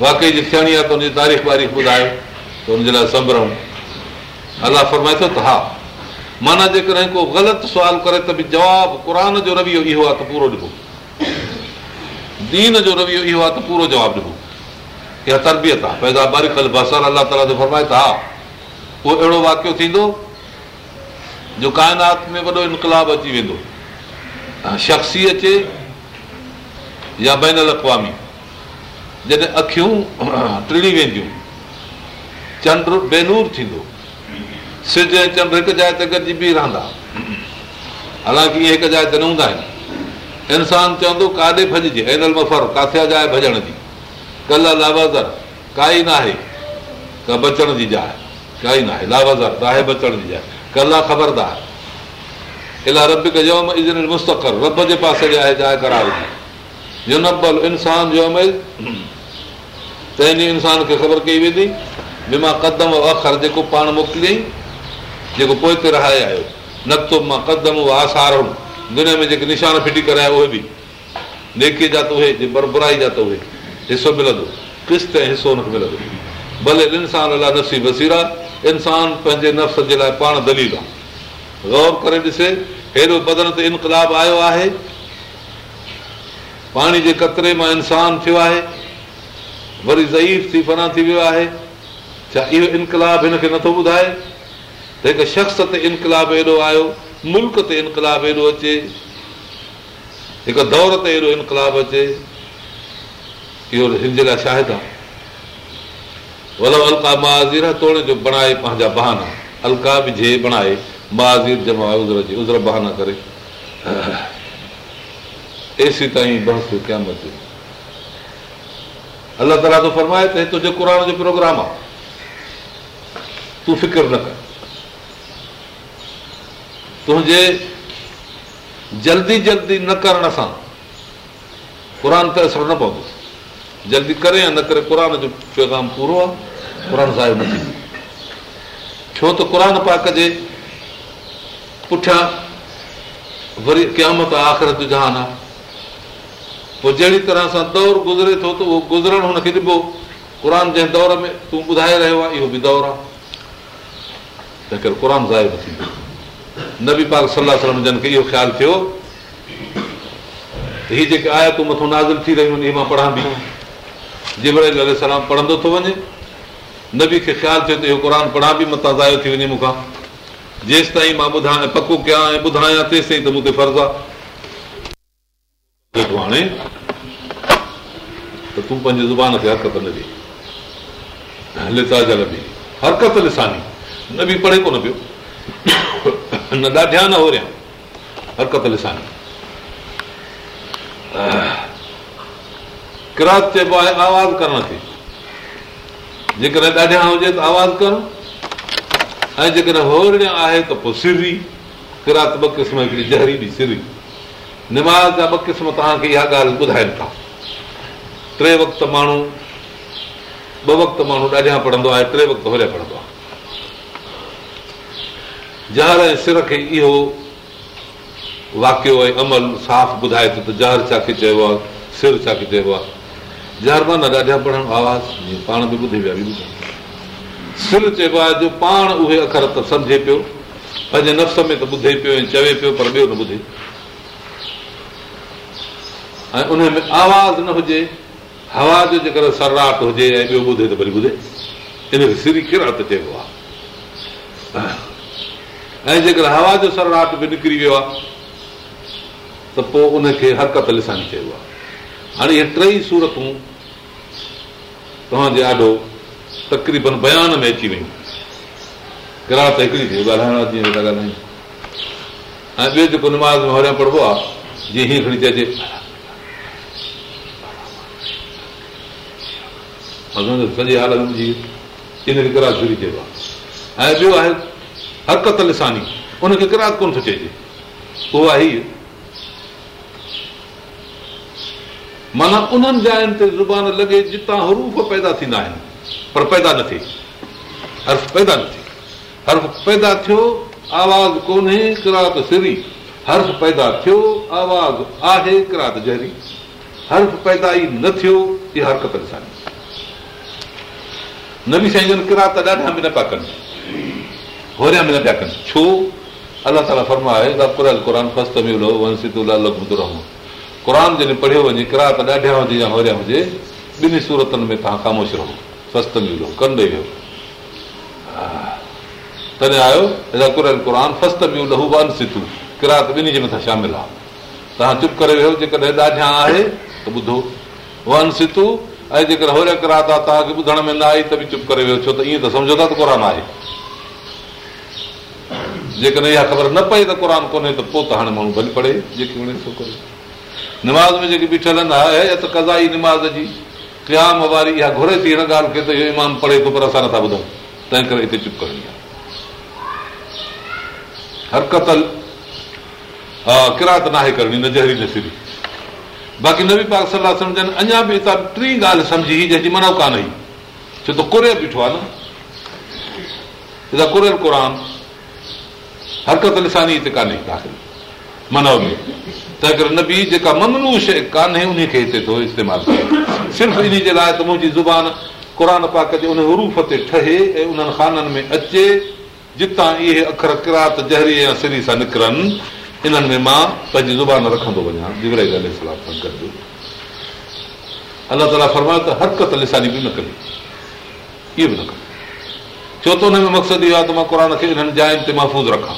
वाकई जी थियणी आहे त हुनजी तारीख़ वारीख़ ॿुधायो त हुनजे लाइ संभरम अलाह फरमाए थो त हा माना जेकॾहिं को ग़लति सुवाल करे त बि जवाबु क़ुर जो रवैयो इहो आहे त पूरो ॾिबो दीन जो रवैयो इहो आहे त पूरो जवाबु ॾिबो इहा तरबियत आहे पैदा बसर अलाह ताला जो फरमाए त हा उहो अहिड़ो वाक़ियो थींदो जो काइनात में वॾो इनकलाब अची वेंदो शख़्सी अचे या बैन बेनलाी जॾहिं अखियूं *clears throat* टिड़ी वेंदियूं चंड बेनूर थींदो सिज ऐं चंड हिकु जाइ ते गॾिजी बि रहंदा हालांकि इहे हिकु जाइ ते न हूंदा आहिनि इंसानु चवंदो काॾे भॼिजे मफ़र काथे जाइ भॼण जी कला लावाज़र काई न आहे का बचण जी जाइ काई न आहे लावाज़र आहे बचण जी जाइ कला ख़बरदार रब रब मुस्तक़र जे जे पासे आहे जाइ करार जो नबल जो अमल तंहिं ॾींहुं इंसान खे ख़बर कई वेंदी बीमा कदम अख़र जेको पाण मोकिलियईं जेको पोइ ते रहाए आयो न त मां कदम उहो आसार दुनिया में जेके निशान फिटी कराया उहे बि नेके जा त उहे जे बरबुराई जा त उहे हिसो मिलंदो किस्त ऐं हिसो हुनखे मिलंदो भले इंसान अलाए नसी बसीरा इंसान पंहिंजे नफ़्स जे लाइ पाण दलील आहे ग़ौर करे ॾिसे हेॾो बदन ते इनकलाब आयो आहे पाणी जे क़तरे मां इंसानु थियो आहे वरी ज़ईफ़ थी फना थी वियो आहे छा इहो इनकलाब हिनखे नथो ॿुधाए त हिकु शख़्स ते इनकलाब एॾो आयो मुल्क ते इनकलाब एॾो अचे हिकु दौर ते अहिड़ो इनकलाब अचे इहो हिन जे लाइ शाहिद आहे भलो अलका मांज़ीर तोड़े जो बणाए पंहिंजा बहाना अलका बि जे बणाए महाज़ीर जमा उज़र जी उज़र बहाना करे एसी ताईं बहस कयां पियो अलाह ताला थो फरमाए त हितां जो क़ुर जो प्रोग्राम आहे तूं फिक्र न कर तुंहिंजे जल्दी जल्दी न करण सां क़ुर ते असरु न पवंदो जल्दी करे या न करे क़ुर जो पैगाम पूरो आहे क़ुर न थींदो छो त क़ुर पाक जे पुठियां वरी क़यामत आहे आख़िर जहान आहे पोइ जहिड़ी तरह सां दौरु गुज़रे थो त उहो गुज़रणु हुनखे ॾिबो क़ुर जंहिं दौर में तूं ॿुधाए रहियो आहे इहो बि दौरु आहे तंहिं करे क़ुर ज़ाहिर थींदो नबी पाक सलाह सलम जन खे इहो ख़्यालु थियो त हीअ जेके आया तूं मथां नाज़ थी रहियूं आहिनि इहे मां पढ़ां बि अल सलाम पढ़ंदो थो वञे नबी खे ख़्यालु थियो त इहो क़ुर पढ़ां बि मथां ज़ायो थी वञे मूंखां जेसि ताईं मां पको कयां ऐं ॿुधायां तेसिताईं त मूंखे फर्ज़ु आहे हाणे त तूं पंहिंजी ज़ुबान खे हरकत न ॾे बि हरकत लिसानी न बि पढ़े कोन पियो न ॾाढिया न होरियां हरकत लिसानी किरात चइबो आहे आवाज़ करण खे जेकॾहिं ॾाढिया हुजे त आवाज़ कर ऐं जेकॾहिं होरियां आहे त पोइ सिरी किरात ॿ क़िस्म हिकिड़ी जहरी बि सीढ़ी निमाज़ जा ॿ क़िस्म तव्हांखे इहा ॻाल्हि ॿुधाइनि था टे वक़्तु माण्हू ॿ वक़्तु माण्हू ॾाढियां पढ़ंदो आहे टे वक़्तु वॾियां पढ़ंदो आहे ज़हर ऐं सिर खे इहो वाकियो ऐं अमल साफ़ु ॿुधाए थो त ज़हर छाखे चइबो आहे सिर छाखे चइबो आहे ज़हर मां न ॾाढा पढ़णु आवाज़ पाण बि ॿुधी विया सिर चइबो आहे जो पाण उहे अखर त सम्झे पियो पंहिंजे नफ़्स में त ॿुधे पियो ऐं चवे पियो पर ॿियो न ॿुधे ऐं उन में आवाज़ु न हुजे हवा जो जेकर सराट हुजे ऐं ॿियो ॿुधे त वरी ॿुधे इनखे सिरी किरात चइबो आहे ऐं जेकर हवा जो सराट बि निकिरी वियो आहे त पोइ उनखे हरकत लिसानी चइबो आहे हाणे इहे टई सूरतूं तव्हांजे ॾाढो तक़रीबन बयान में अची वियूं किरात हिकिड़ी थी ॻाल्हाइण ॻाल्हाइणो आहे ऐं ॿियो जेको निमाज़ में हरियां पढ़बो आहे जीअं हीअं खणी चइजे सॼे हालत जी इन खे किरात किराक चइबो आहे ऐं ॿियो आहे हरकत लिसानी उनखे किरात कोन थो चइजे उहो आई माना उन्हनि जाइनि ते ज़ुबान लॻे जितां हरूफ़ पैदा थींदा आहिनि पर पैदा न थिए हर्फ़ पैदा न थिए हर्फ़ पैदा थियो आवाज़ कोन्हे किरात सिरी हर्फ़ पैदा थियो आवाज़ आहे किरात जहरी हर्फ़ पैदा ई न थियो इहा हरकत लिसानी नबी साईं जन किरा त ॾाढा बि न पिया कनि होरिया बि न पिया कनि छो अलाह ताला फर्मा आहे क़रान जॾहिं पढ़ियो वञे किरा हुजे या होरिया हुजे ॿिन्ही सूरतनि में तव्हां ख़ामोश रहो फस्त में लहो ॾेई वियो तॾहिं आयो फस्त लहू वन आयोरान किरात ॿिन्ही जे मथां शामिलु आहे तव्हां चुप करे वियो जेकॾहिं आहे त ॿुधो वन सितू ऐं जेकर होर किराद आहे तव्हांखे ॿुधण में न आई त बि चुप करे वियो छो त ईअं त सम्झो था त क़ुर आहे जेकॾहिं इहा ख़बर न पए त क़ुर कोन्हे त पोइ त हाणे माण्हू भली पढ़े जेकी वणे थो करे निमाज़ में जेके बीठल आहे त कज़ाई निमाज़ जी क्याम वारी इहा घुरे थी हिन ॻाल्हि खे त इहो ईमान पढ़े थो पर असां नथा ॿुधूं तंहिं करे हिते चुप करणी आहे हरकत हा किराट न आहे करणी नज़री नी बाक़ी नबी पाक सलाह सम्झनि अञा बि हितां टी ॻाल्हि सम्झी जंहिंजी मनो कान हुई छो त कुरियल बीठो आहे न हितां कुरियल कुरान हरकत लिसानी हिते कान्हे मनो में नबी जेका ममनू शइ कान्हे उनखे हिते थो इस्तेमालु कयो सिर्फ़ु इन जे लाइ त मुंहिंजी ज़ुबान क़ुर पाक जे उन हरूफ ते ठहे ऐं उन्हनि ख़ाननि में अचे जितां इहे अखर किरात जहरी ऐं सिरी सां निकिरनि इन्हनि में मां पंहिंजी ज़ुबान रखंदो वञा सां गॾु अलाह ताला फरमायो त हरकत लिसानी बि न कंदी इहो बि न कंदी छो त हुन में मक़सदु इहो आहे त मां क़ुर खे क़रान खेनि ते महफ़ूज़ रखां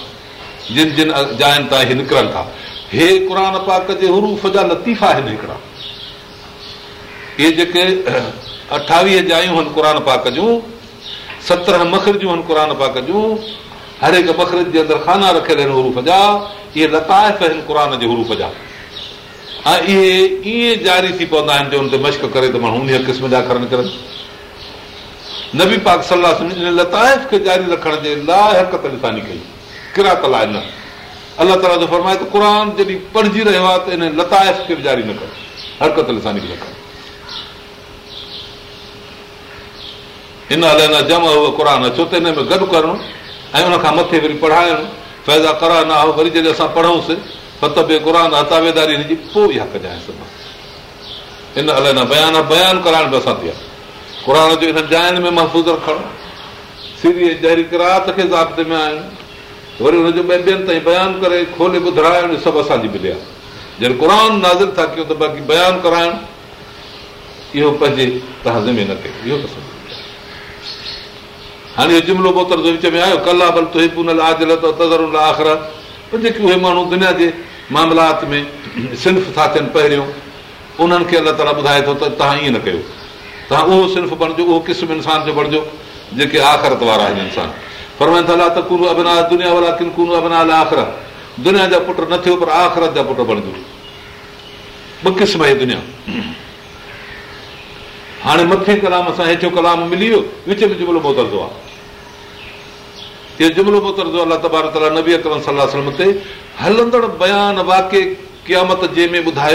जिन जिन जायुनि ताईं निकिरनि था हे क़ुर पाक जे हुरू जा लतीफ़ा आहिनि हिकिड़ा इहे जेके *clears throat* अठावीह जायूं आहिनि क़ुर पाक जूं सत्रहं मखरिजूं आहिनि क़ुर पाक जूं हर हिकु मखरिज जे अंदरि ख़ाना रखियल आहिनि हुरू जा इहे लताइफ़ आहिनि क़ुर जे रूप जा ऐं इहे ईअं जारी थी पवंदा आहिनि जो हुन ते मश्क करे त माण्हू उन क़िस्म जा करनि करनि नबी पाक सलाह सम्झ लताइफ़ खे जारी रखण जे लाइ हरकत ॾिसनि कई किरात लाइ न अलाह ताला जो फरमाए त क़ुर जॾहिं पढ़जी रहियो आहे त इन लताइफ़ खे बि जारी न कर हरकत न कर हिन लाइ जमा क़ुर छो त हिन में गॾु करणु ऐं उनखां मथे वरी पढ़ाइणु फैदा करा न वरी जॾहिं असां फत बि क़ुर तावेदारी हिनजी पोइ इहा कजाइ इन अलाए न बयान बयानु कराइण बि असां थी आहे क़रान जो इन जाइन में महफ़ूज़ रखणु सीरी जहिड़ी किरात खे ज़ाब्ते में आयूं वरी हुनजो ॿियनि ॿियनि ताईं बयानु करे खोले ॿुधाइणु सभु असांजी मिली आहे जॾहिं क़ुर नाज़िर था कयूं त बाक़ी बयानु कराइणु इहो पंहिंजे तहज़ में न कयो इहो हाणे इहो जुमिलो मोतर जो विच में आयो कला बल तुन आदलतर पर जेके उहे माण्हू दुनिया जे मामलात में सिर्फ़ था थियनि पहिरियों उन्हनि खे अलाह ताला ॿुधाए थो त तव्हां ईअं न कयो तव्हां उहो सिर्फ़ु बणिजो उहो क़िस्म इंसान जो बणिजो जेके आख़िरत वारा आहिनि इंसान त तूनो अबिना दुनिया वारा किन कुलू अबिना आख़िर दुनिया जा पुट न थियो पर आख़िरत जा पुट बणिजो ॿ क़िस्म आहे दुनिया हाणे मथे कलाम सां हेठो कलाम मिली वियो विच में जुमिलो बोतल आहे ॿुधायो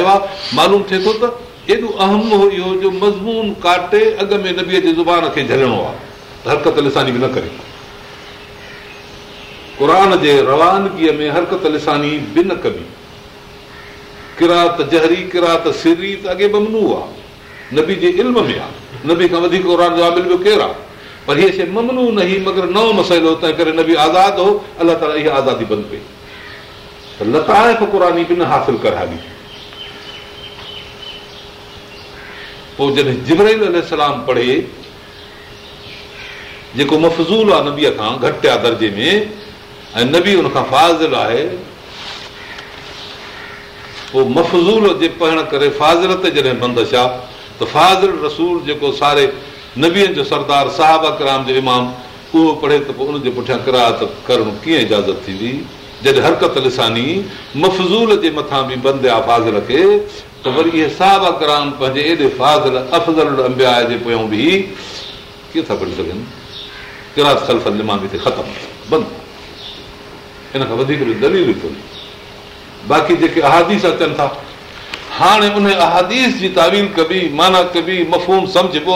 आहे मालूम थिए थो त एॾो अहम इहो मज़मून काटे अॻ में झलणो आहे हरकत लिसानी क़रान जे रवानगीअ में हरकत लिसानी बि न कबी जहरी किरात सिरी त अॻे बमनू आहे नबी जे इल्म में आहे नबी खां वधीक क़रान जो केरु आहे पर हीअ शइ ममनू न हुई मगर नओं मसइलो तंहिं करे न बि आज़ादु हो अलाह ताला इहा आज़ादी बंदि कई लताइफ़ पई त लताइ कर हली पोइ जॾहिं जिबर पढ़े जेको मफ़ज़ूल आहे नबीअ खां घटि आहे दर्जे में ऐं नबी हुन खां फाज़िल आहे पोइ मफ़ज़ूल जे पढ़ण करे फाज़ल ते जॾहिं बंदि छा त फाज़िल रसूल जेको सारे नबीअ जो सरदार साहब कराम जो इमाम उहो पढ़े त पोइ उनजे पुठियां किरा त करणु कीअं इजाज़त थींदी जॾहिं हरकत लिसानी मफ़ज़ूल जे मथां बि बंदि आहे फाज़ल खे त वरी इहे साहब कराम पंहिंजे एॾे फाज़ल अफ़ज़ल अंबिया जे पोयां बि कीअं था पढ़ी सघनि इमाम किरा ख़तम बंदि इन खां वधीक बि दलील कोन्हे बाक़ी जेके अहादीस अचनि था हाणे उन अहादीस जी तावील कबी माना कबी मफ़ूम सम्झबो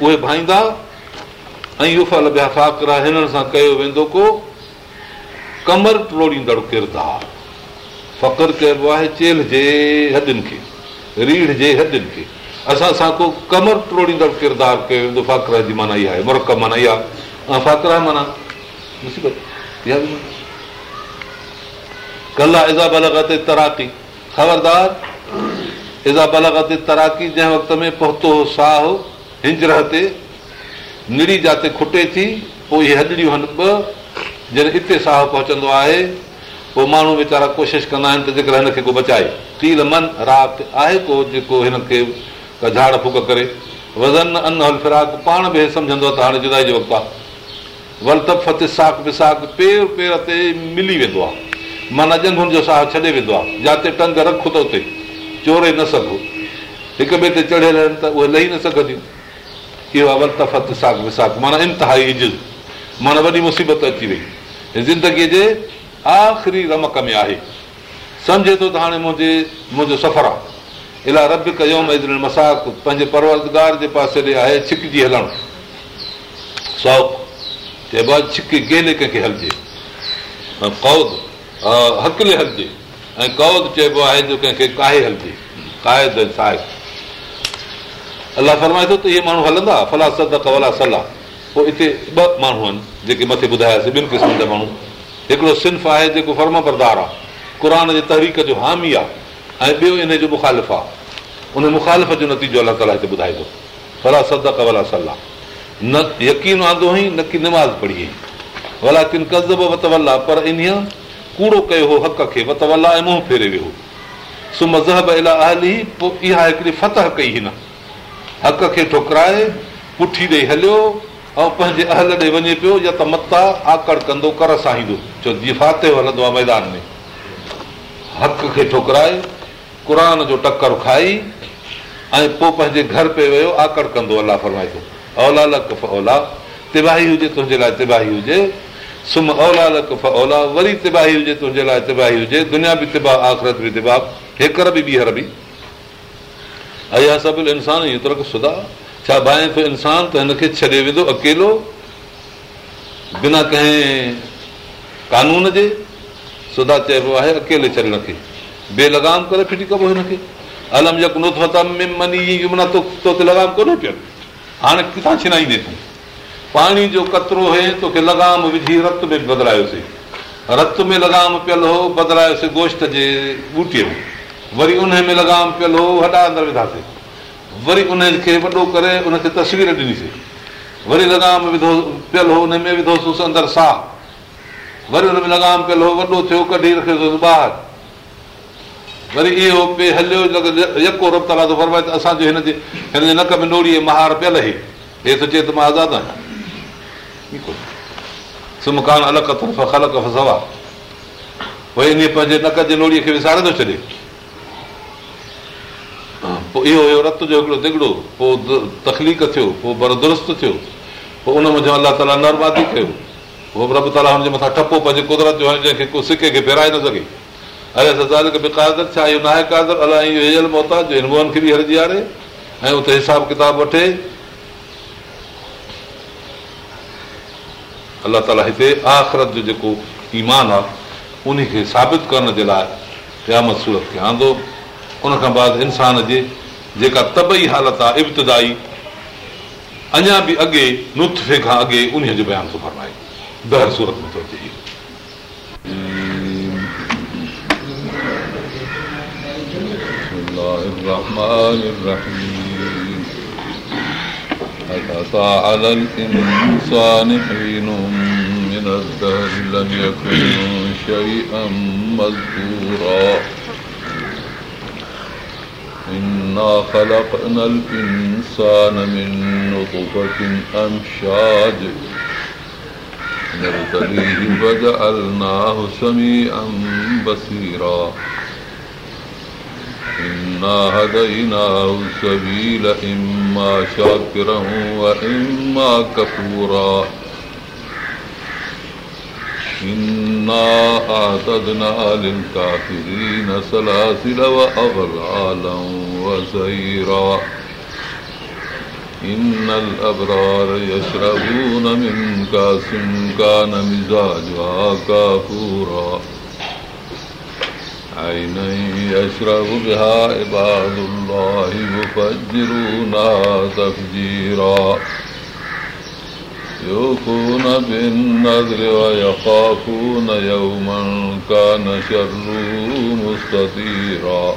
उहे भाईंदा ऐं इहो फल ॿिया फाकरा हिननि सां कयो वेंदो को कमर टोड़ींदड़ किरदारु फ़ख्र कबो आहे चेल जे हॾियुनि खे रीढ़ जे हॾनि खे असां सां को कमर टोड़ींदड़ किरदारु कयो वेंदो फ़ाकिरा जी माना इहा आहे मुर माना इहा ऐं फ़ाकिरा माना कला इज़ाब तराकी ख़बरदार इज़ाब तराकी जंहिं वक़्त में पहुतो साहु हिंज ते निड़ी जिते खुटे थी पोइ इहे हॾड़ियूं आहिनि ॿ जॾहिं हिते साहु पहुचंदो आहे पोइ माण्हू वीचारा कोशिशि कंदा आहिनि त जेकर हिनखे को बचाए तील मन राति आहे को जेको हिनखे झाड़ फुक करे वज़न अन हल फ़िराक पाण बि सम्झंदो आहे त हाणे जुदाई जो वक़्तु आहे वलतफ़ ते साक विसाक पेर पेर ते मिली वेंदो आहे माना जंगुनि जो साहु छॾे वेंदो आहे जिते टंग रखु त उते चोरे न सघो हिक ॿिए ते चढ़ियल आहिनि त उहे लही न सघंदियूं इहो आहे वलतफ़त वरफ़ताक विसाक माना इंतिहाई इज माना वॾी मुसीबत अची वई ज़िंदगीअ जे आख़िरी रमक में आहे सम्झे थो त हाणे मुंहिंजे मुंहिंजो सफ़रु आहे इलाही रब कयो मसाक पंहिंजे परवरदगार जे पासे ॾे आहे छिकिजी हलणु सौक़ु चइबो आहे छिक गेले कंहिंखे हलिजे कौद हक हलिजे ऐं कौद चइबो आहे जो कंहिंखे काहे हलिजे साहिबु अलाह फरमाए थो त इहे माण्हू हलंदा फला फलासद कला सलाह पोइ हिते ॿ माण्हू आहिनि जेके मथे ॿुधायासीं ॿिनि क़िस्मनि जा माण्हू हिकिड़ो सिंफ़ आहे जेको फर्म बरदार आहे क़ुर जे तहरीक जो हामी आहे ऐं ॿियो इन जो मुख़ालिफ़ आहे उन मुख़ालिफ़ जो नतीजो अलाह ताला हिते ॿुधाए थो फला फलासद कला सलाह न यकीन आंदो हुई न की निमाज़ पढ़ी हुई किन कज़ब वत वला पर इन कूड़ो कयो हो हक़ खे वत वला ऐं मुंहुं फेरे वियो हो सुम पोइ इहा हिकिड़ी फतह कई हिन हक़ खे ठुकराए पुठी ॾेई हलियो ऐं पंहिंजे अहल ॾे वञे पियो या त मता आकड़ कंदो कर सां ईंदो छो जी फाते हलंदो आहे मैदान में हक़ खे ठुकराए क़ुर जो टकरु खाई ऐं पोइ पंहिंजे घर पे वियो आकड़ कंदो अलाह फरमाए थो औला अवलालक फऔला तिबाही हुजे तुंहिंजे लाइ तिबाही हुजे सुम औला अवलालक फऔओला वरी तिबाही हुजे तुंहिंजे लाइ तिबाही हुजे दुनिया बि तिबा आख़िरत बि तिबा हिकर बि ॿीहर बि इहा सभु इंसान इहो तरक सुधा छा भाए थो इंसान त हिनखे छॾे वेंदो अकेलो बिना कंहिं कानून जे सुधा चइबो आहे अकेले छॾण रखे बे लॻाम करे फिटी कबो हिन खे अलमो तो तोखे लॻाम कोन पियो हाणे किथां छिनाईंदे तूं पाणी जो कतरो हे तोखे लॻाम विझी रत में बदिलायोसीं रत में लॻाम पियल हो बदिलायोसीं गोश्त जे ॿूटीअ में वरी उन में लॻाम पियल हो वॾा अंदरि विधासीं वरी उन खे वॾो करे उनखे तस्वीर ॾिनीसीं वरी लॻाम विधो पियल हो उन में विधोसि अंदरि साह वरी उन में लॻाम पियल हो वॾो थियो कढी रखियोसि ॿाहिरि वरी इहो पे हलियो यको रब ताला थो फरमाए त असांजो हिन हिन जे जे नक में नोड़ीअ महार पियल ही हे थो चए त मां आज़ादु आहियां सुमकान अलॻि तरफ़ ख़लक सवा वरी इन पंहिंजे नक जे नोड़ीअ खे विसारे थो छॾे पोइ इहो हुयो रत जो हिकिड़ो दिगड़ो पोइ तकलीफ़ थियो पोइ बर दुरुस्तु थियो पोइ उन मुंहिंजो अलाह ताला नर्माती कयो उहो रब ताला हुनजे मथां ठपो पंहिंजे कुदरत जो जंहिंखे को सिके खे फेराए न सघे अरे कादर छा इहो नाहे कादर अलाए इहो पहुता जो हिन बुअ खे बि हर जीरारे ऐं उते हिसाब किताब वठे अलाह ताला हिते आख़िरत जो जेको ईमान आहे उनखे साबित करण जे लाइ क़यामत सूरत खे आंदो उनखां बाद इंसान जे जेका तबई हालत आहे इब्तिदाई अञा बि अॻे नुथे खां अॻे उन जो बयानु थो फरमाए बहर सूरत में थो अचे इहो إنا خلقنا الإنسان من نطفة أمشاج نرتليه فجعلناه سميعا بصيرا إنا هديناه السبيل إما شاكرا وإما كفورا إنا أعتدنا للكافرين سلاسل وأغلالا وزيرا إن الأبرار يشربون من كاس كان مزاجها كافورا عينا يشرب بها عباد الله يفجرونها تفجيرا يوفون بالنذر ويخافون يوما كان شره مستطيرا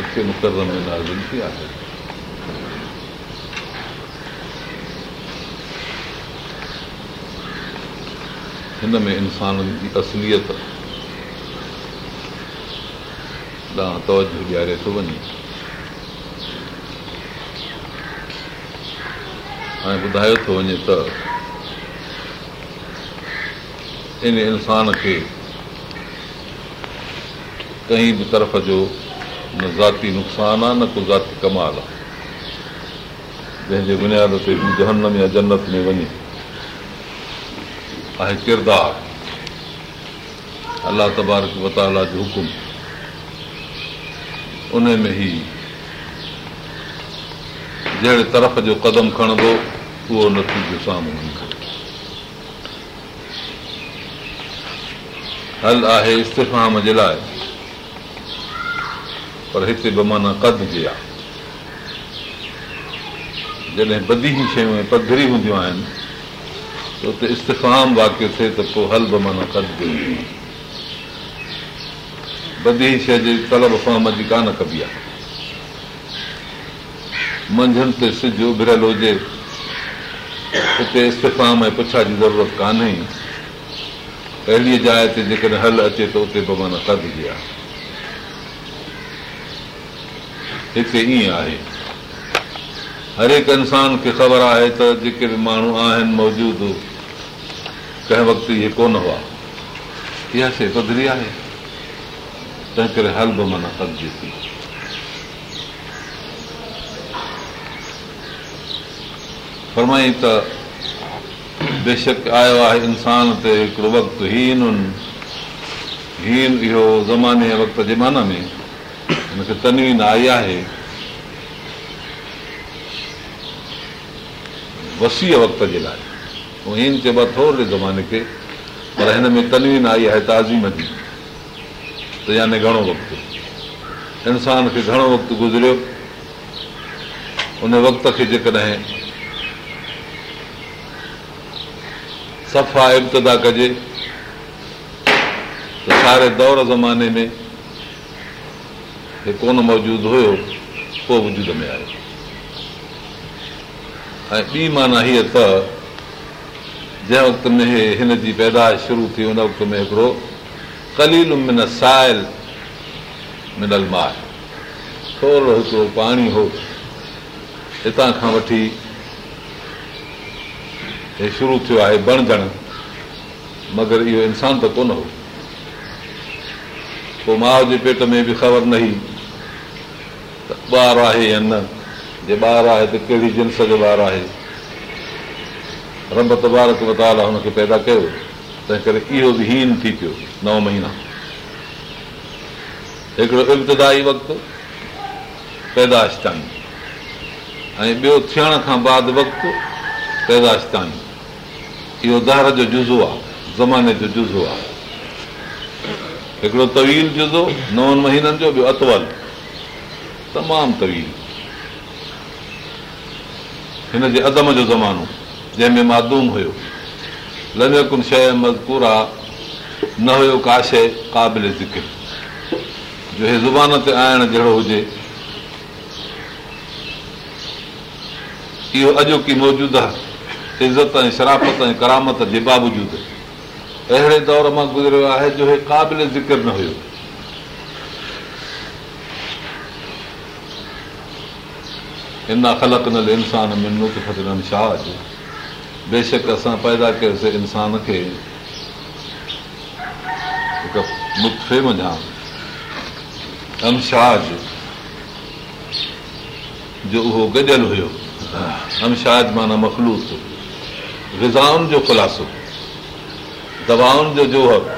में थी आहे हिन में इंसाननि जी असलियत ॾांहुं तवजो ॾियारे थो वञे ऐं ॿुधायो थो वञे त इन इंसान खे कंहिं बि तरफ़ जो न ज़ाती नुक़सानु आहे न को ज़ाती कमाल आहे जंहिंजे बुनियाद ते जहन में या जन्नत में वञे आहे किरदारु अलाह तबारक वताला जो हुकुम उन में ई जहिड़े तरफ़ जो कदम खणंदो उहो नतीजो साम्हूं ईंदो हल आहे इस्तेफ़ाम जे लाइ पर हिते ब माना कद जे आहे जॾहिं ॿधी शयूं ऐं पधरी हूंदियूं आहिनि त उते इस्तफ़ाम वाक़ियो थिए त पोइ हल ब माना कद थी ॿदी शइ जी तलब फाम जी कान कबी आहे मंझंदि ते सिज उभिरियल हुजे हिते इस्तफ़ाम ऐं पुछा जी ज़रूरत कान्हे अहिड़ीअ जाइ ते जेकॾहिं हल अचे त उते ब माना कद जी आहे हिते ईअं आहे हर हिकु इंसान खे ख़बर आहे त जेके बि माण्हू आहिनि मौजूदु कंहिं वक़्तु इहे कोन हुआ इहा शइ पधरी आहे तंहिं करे हल बि माना हलिजे थी फरमाई त बेशक आयो आहे इंसान ते हिकिड़ो वक़्तु हीन हीन इहो ज़माने वक़्त जे माना में *coughs* तनवीन आई आहे वसीअ वक़्त जे लाइ मुहीन चइबो आहे थोरे ज़माने खे पर हिन में तनवीन आई आहे ताज़ीम जी त याने घणो वक़्तु इंसान खे घणो वक़्तु गुज़रियो उन वक़्त खे जेकॾहिं सफ़ा इब्तदा कजे त सारे दौर ज़माने में हे कोन मौजूदु हुयो पोइ वजूद में आयो ऐं ॿी माना हीअ त जंहिं वक़्त में हे हिन जी पैदाश शुरू थी हुन वक़्त में हिकिड़ो कलील मिन साइल मिनल माउ थोरो हिकिड़ो पाणी हो हितां खां वठी हे शुरू थियो आहे बणजण मगर इहो इंसानु त कोन हो पोइ माउ जे पेट में बि ख़बर न हुई ॿार आहे या न जे ॿार आहे त कहिड़ी जिन्स जो ॿारु आहे रबत भारत वताला हुनखे पैदा कयो तंहिं करे इहो बि हीन थी पियो नव महीना हिकिड़ो इब्तिदाई वक़्तु पैदाश ताईं ऐं ॿियो थियण खां बाद वक़्तु पैदाश ताईं इहो दार जो जुज़ो आहे ज़माने जो जुज़ो आहे हिकिड़ो तवील जुज़ो नवनि महीननि जो ॿियो अतवल तमामु तवील हिन जे अदम जो ज़मानो जंहिंमें मादूम हुयो लियो शइ मज़कूरा न हुयो का शइ क़ाबिल ज़िक्र जो हे ज़ुबान ते आयणु जहिड़ो हुजे इहो अॼोकी मौजूदा इज़त ऐं शराफ़त ऐं करामत जे बावजूदु अहिड़े दौर मां गुज़रियो आहे जो हे क़ाबिल ज़िक्र न हुयो इना ख़लक न इंसान में नुक़सिलाज बेशक असां पैदा कयोसीं इंसान खे हिकु मुतफ़े मञा अमशाज जो उहो गॾियल हुयो अमशाज माना मखलूत ग़िज़ाउनि जो ख़ुलासो दवाउनि जो जो हक़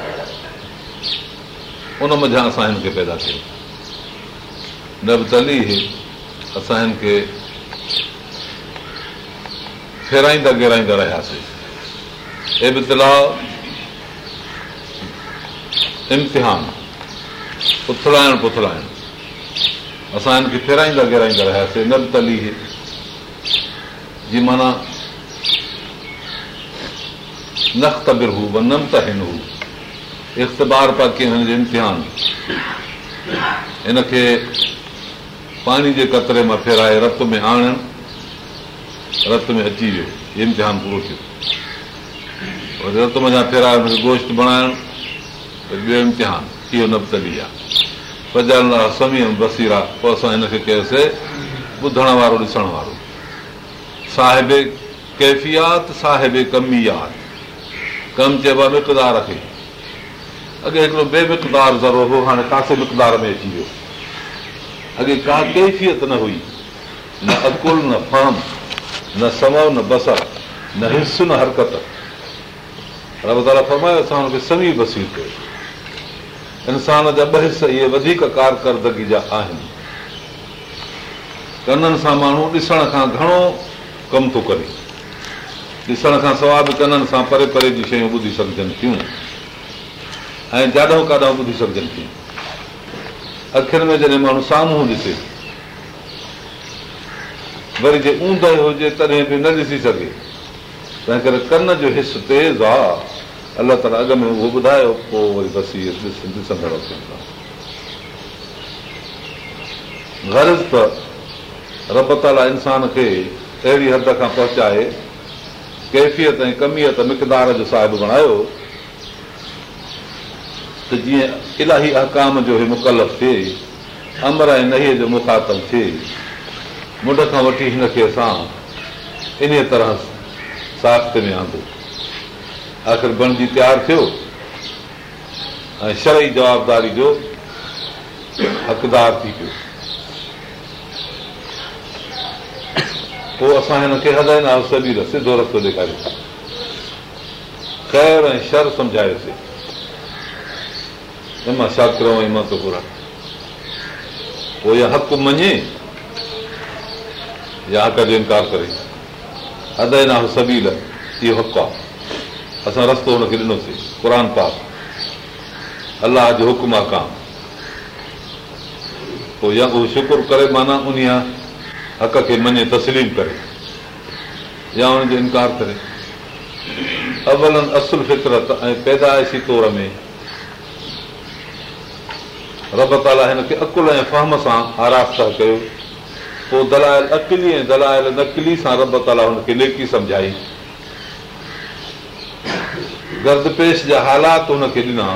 उन मञा असां हिनखे पैदा कयो नबतली असां हिनखे फेराईंदा गेराईंदा रहियासीं एब इम्तिहान पुथड़ाइणु पुथलाइण असां हिनखे फेराईंदा गेराईंदा रहियासीं नब तली जी माना नख तबिर हू नम त हिन हू इख़्तबार पिया कीअं हिन जो इम्तिहान हिनखे पाणी जे कतरे मां फेराए रत में आणणु रत में अची वियो इम्तिहान पूरो थियो वरी रत मञा फेरायो हुनखे गोश्त बणाइणु त ॿियो इम्तिहान इहो नबतली आहे पजाइण वारा बसीर आहे पोइ असां हिनखे कयोसीं ॿुधण वारो ॾिसण वारो साहिब कैफ़ियात साहिब कमी यादि कमु चइबो आहे मिक़दार खे अॻे हिकिड़ो बेबिकदार ज़रूरु हो हाणे कासो मिक़दार में अची वियो अॻे का कैफ़ियत न हुई न अकुल न फर्म न सव न बस न हिस न हरकत हरकता फरमायो असां हुनखे समी बसियूं कयो इंसान जा ॿ हिस इहे वधीक कारकरदगी जा आहिनि कननि सां माण्हू ॾिसण खां घणो कमु थो करे ॾिसण खां सवाइ बि कननि सां परे परे जी शयूं ॿुधी सघजनि थियूं ऐं जाॾो काॾो ॿुधी सघजनि थियूं अखियुनि में जॾहिं माण्हू साम्हूं ॾिसे वरी जे ऊंदहि हुजे तॾहिं बि न ॾिसी सघे तंहिं करे कन जो हिसु तेज़ आहे अलाह ताला अॻ में उहो ॿुधायो पोइ वरी बसि ॾिसंदड़ सम्झण गरज़ त रब ताला इंसान खे अहिड़ी हद खां पहुचाए कैफ़ियत ऐं कमियत मिकदार जो साहिबु बणायो त जीअं इलाही अहकाम जो इहे मुकल थिए अमर ऐं नहीअ जो मुखात थिए मुंड खां वठी हिनखे असां इन तरह साख़्त में आंदो आख़िर गण तयारु थियो ऐं शरई जवाबदारी जो हक़दार थी पियो पोइ असां हिनखे हलंदा सिधो रस्तो ॾेखारियोसीं ख़ैर ऐं शर सम्झायोसीं इमा शाकर ऐं इमा त पोइ इहा हक़ मञे या हक़ जो इनकार करे अदय हद सबील इहो हक़ु आहे असां रस्तो हुनखे ॾिनोसीं क़ुर पाक अलाह जो हुकुम आहे पोइ या उहो शुकुर करे माना उन हक़ खे मञे तस्लीम करे या हुनजो इनकार करे अवलनि असुल फितरत ऐं पैदाइशी तौर में रब ताला हिनखे अकुल ऐं फहम सां आरास्ता कयो पोइ दलायल अकली ऐं दलायल नकली सां रब ताला हुनखे लेकी सम्झाई गर्द पेश जा हालात हुनखे ॾिना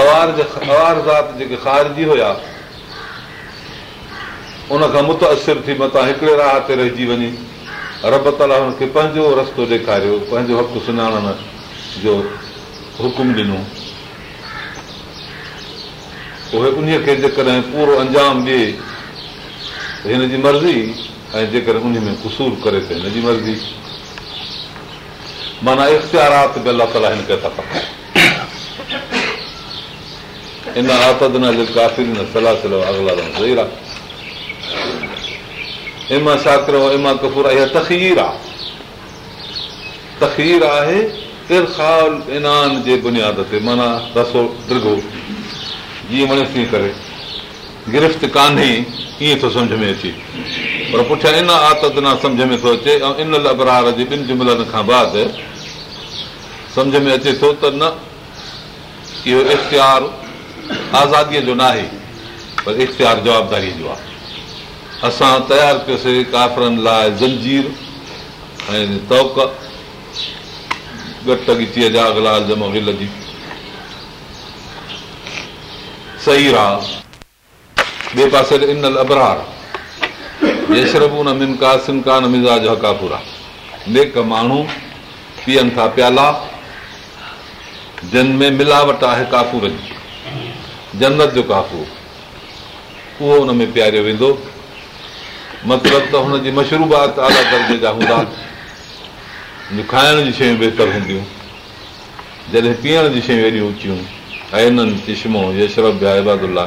अवार जे आवार ज़ात जेके ख़ारिजी हुया उनखां मुतासिर थी मथां हिकिड़े राह ते रहिजी वञे रब ताला हुनखे पंहिंजो रस्तो ॾेखारियो पंहिंजो हक़ु सुञाणण जो हुकुम ॾिनो उहे उन खे जेकॾहिं पूरो अंजाम ॾिए हिन जी मर्ज़ी ऐं जेकर उन में कुसूर करे त हिन जी मर्ज़ी माना इख़्तियारात बि अलाह लथल हिनखे तक आतिरा हिमा शाकर इमा कपूर आहे इहा तखीर आहे तखीर आहे इरखाल इनान जे बुनियाद ते माना रसो ड्रिगो जीअं वणेसि सी करे गिरफ़्त कान्हे ईअं थो सम्झ में अचे पर पुठियां इन आदत न सम्झ में थो अचे ऐं इन लबरार जे ॿिनि जुमिलनि खां बाद सम्झ में अचे थो त न इहो इख़्तियार आज़ादीअ जो न आहे पर इख़्तियार जवाबदारीअ जो आहे असां तयारु कयोसीं काफ़रनि लाइ ज़ंजीर ऐं तौक घटि ॻिचीअ जा अगला जमा विल जी सही रहा ॿिए पासे त इनल अबरार यशरपू न मिनका सिनका न मिज़ा जा हकाफ़ुरा नेक माण्हू पीअनि था प्याला जिन में मिलावट आहे काफ़ूर जी जन्नत जो काफ़ू उहो हुन में प्यारियो वेंदो मतिलबु त हुनजी मशरूबात आला दर्जे जा हूंदा खाइण जी शयूं बहितर हूंदियूं जॾहिं पीअण जी शयूं हेॾियूं ऊचियूं ऐं न चिश्मो यशरफ जा इबादला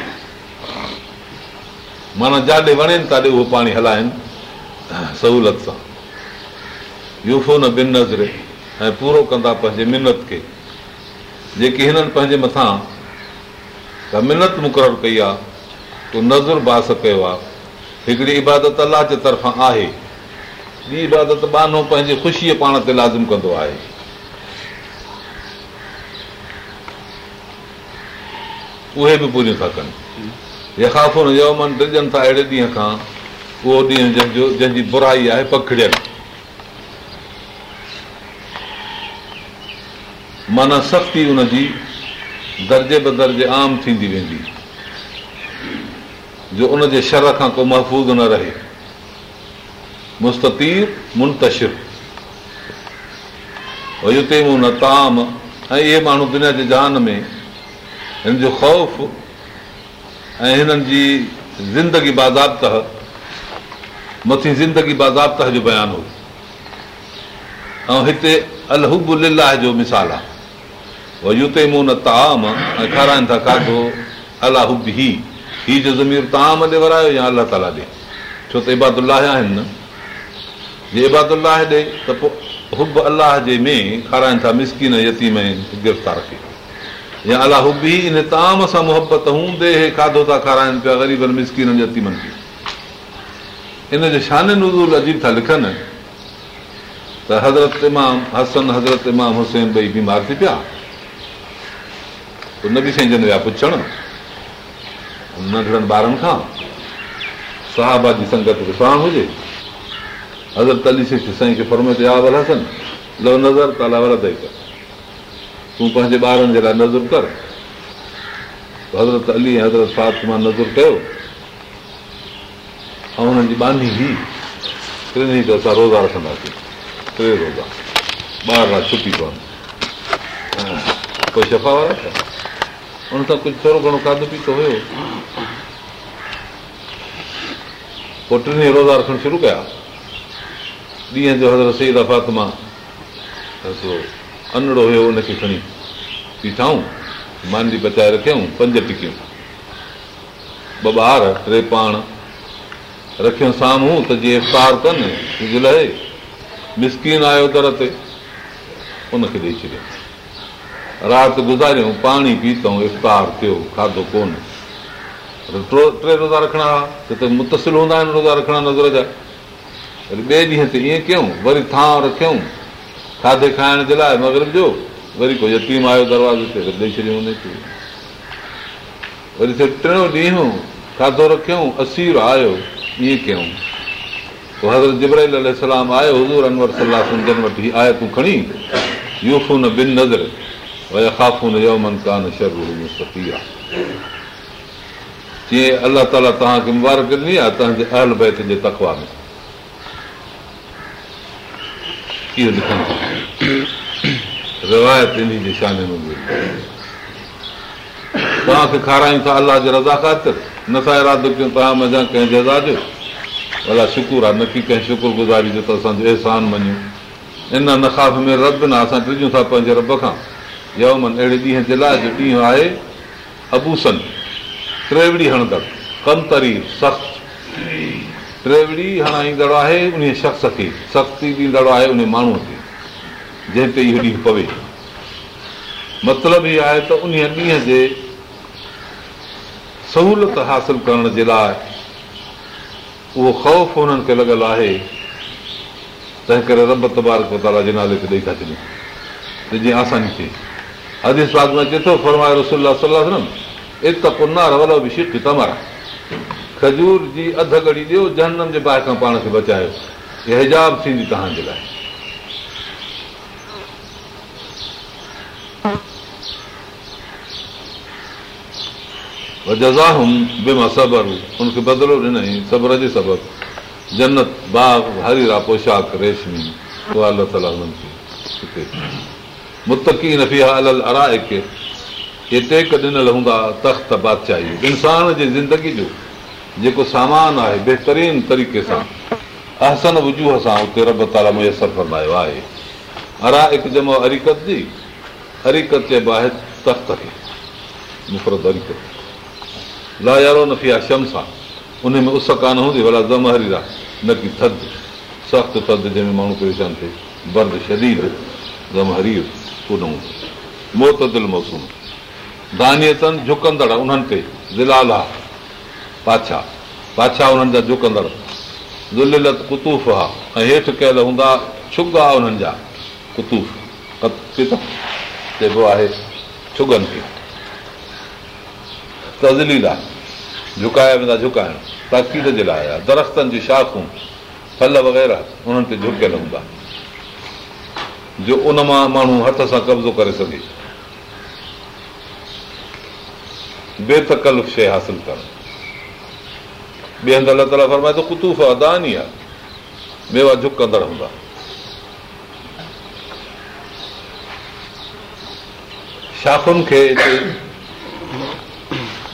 माना जाॾे वणनि ताॾे उहो पाणी हलाइनि सहूलियत सां यूफो न बि नज़र ऐं पूरो कंदा पंहिंजे मिनत खे जेकी हिननि पंहिंजे मथां मिनत मुक़ररु कई आहे तूं नज़र बास कयो आहे हिकिड़ी इबादत अलाह जे तरफ़ां आहे ॿी इबादत बानो पंहिंजी ख़ुशीअ पाण ते लाज़िम कंदो आहे उहे बि पूरियूं था कनि यखाफ़ुन हुन डिॼनि था अहिड़े ॾींहं खां उहो ॾींहुं जंहिंजो जंहिंजी बुराई आहे पखिड़ियल माना सख़्ती उनजी दर्जे ब दर्जे आम थींदी वेंदी जो उनजे शर खां को महफ़ूज़ न रहे मुस्तीब मुंतशिरु न ताम ऐं इहे माण्हू दुनिया जे जान में हिन जो ख़ौफ़ ऐं हिननि जी ज़िंदगी बाज़ाबत मथी ज़िंदगी बाज़ाबत जो बयानु हो ऐं हिते अलब लाह जो मिसाल आहे हुते मूं न ताम ऐं खाराइनि था खाधो अलाहुब ही ही जो ज़मीर ताम ॾे वरायो या अलाह ताला ॾे छो त इबादु आहिनि न जे इबादु ॾे त पोइ हुब अलाह जे में खाराइनि था मिसकिन यतीम गिरफ़्तार थी या अला हुबी इन ताम सां मुहबत हूंदे हे खाधो था खाराइनि पिया ग़रीबनि मिसकिननि जे अतीमनि खे इन जे जो शाननिज़ूर अजीब था लिखनि त हज़रत इमाम हसन हज़रत इमाम हुसैन ॿई बीमार थी पिया न बि साईं जन विया पुछण नंढड़नि ॿारनि खां साहबा जी संगत खे साण हुजे हज़रत हज़रतली साईं खे फर्म ते आवल हसन लव नज़र ताला त कर तूं पंहिंजे ॿारनि जे लाइ नज़र कर हज़रत अली ऐं हज़रत सात मां नज़र कयो ऐं हुननि जी बानी हुई टिनी त असां रोज़ा रखंदासीं टे रोज़ा ॿार लाइ छुटी पवंदी कोई शफ़ा वारा छा उन सां कुझु थोरो घणो खाधो पीतो हुयो पोइ टिनी रोज़ा रखणु शुरू कया ॾींहं जो हज़रत सही दफ़ा त मां अनड़ो हुयो उनखे खणी पीठाऊं मानी बचाए रखियऊं पंज टिकियूं ॿ ॿार टे पाण रखियऊं साम्हूं त जीअं इफ़्तार कनि सिझ लहे मिसकिन आयो दर ते उनखे ॾेई छॾियो राति गुज़ारियूं पाणी पीतऊं इफ़्तार थियो खाधो कोन टे रोज़ा रखणा हुआ त मुतसिल हूंदा आहिनि रोज़ा रखणा नज़र जा वरी ॿिए ॾींहं ते ईअं कयूं वरी थांव रखियऊं खाधे खाइण जे लाइ मगर जो वरी को यतीम आयो दरवाज़े ते ॾेई छॾियो वरी टियों ॾींहुं खाधो रखियऊं असीर आयो ईअं कयूं आयतूं खणी नज़र जीअं अलाह ताला तव्हांखे मुबारक ॾिनी आहे तव्हांजे बैत जे तकवा में रिवायत तव्हांखे खारायूं था अलाह जे रज़ा ख़ातिर नथा इरादो कयूं तव्हां मज़ा कंहिं जज़ा जो अलाह शुकुर आहे न की कंहिं शुक्रगुज़ारी जो त असांजो अहसान मञूं इन नखाफ़ में रब न असां टिजूं था पंहिंजे रब खां यमन अहिड़े ॾींहं जे लाइ जो ॾींहुं आहे अबूसन ट्रेवड़ी हणंदड़ कम तरी सख़्त ट्रेवड़ी हणाईंदड़ आहे उन शख़्स खे सख़्ती ॾींदड़ आहे उन माण्हूअ खे जंहिं ते इहो ॾींहुं पवे मतिलबु इहो आहे त उन ॾींहं जे सहूलियत हासिल करण जे लाइ उहो ख़ौफ़ हुननि खे लॻल आहे तंहिं करे रब ताला जे नाले ते ॾेई था छॾियूं त जीअं आसानी थिए थी अदी में चए थो फुरमाए रसला एक पुनार खजूर जी अधु घड़ी ॾियो जनम जे ॿाहिर खां पाण खे बचायो हिजाब थींदी तव्हांजे लाइ जज़ाहुम बि मां सबर हुनखे बदिलो ॾिनई सबर जे सबक जन्नत बाग हरीरा पोशाक रेशमी मुतकी न टेक ॾिनल हूंदा तख़्त बादशाही इंसान जे ज़िंदगी जो जेको सामान आहे बहितरीन तरीक़े सां अहसन वजूह सां उते रब ताला मुयसरु फरमायो आहे अरा हिकु जमो अरीकत जी अरीकत चइबो आहे तख़्त खे मुफ़रत अरीकत न नफ़ी आहे उन में उस कान हूंदी भला ज़महरीर आहे न की थधि सख़्तु थधि जंहिंमें माण्हू परेशान थिए बंदि शॾीर ज़महरीर कोन हूंदो मोत दिल मौसम दानियनि झुकंदड़ उन्हनि ते दिलाल आहे पाछा पाछा उन्हनि जा झुकंदड़ ज़ुलत कुतूफ़ आहे ऐं हेठि कयल हूंदा छुग आहे उन्हनि जा कुतूफ चइबो आहे छुगनि खे तज़लील आहे झुकाया वेंदा झुकाइण ताक़ीद जे लाइ आहे दरख़्तनि जी शाखूं फल वग़ैरह उन्हनि ते झुकियल हूंदा जो उन मां माण्हू हथ सां कब्ज़ो करे सघे बेथकल शइ हासिल करणु ॿिए हंधि अलाह ताला फरमाए त कुतूफ़ अदा आहे ॿेवा झुकंदड़ हूंदा शाखुनि खे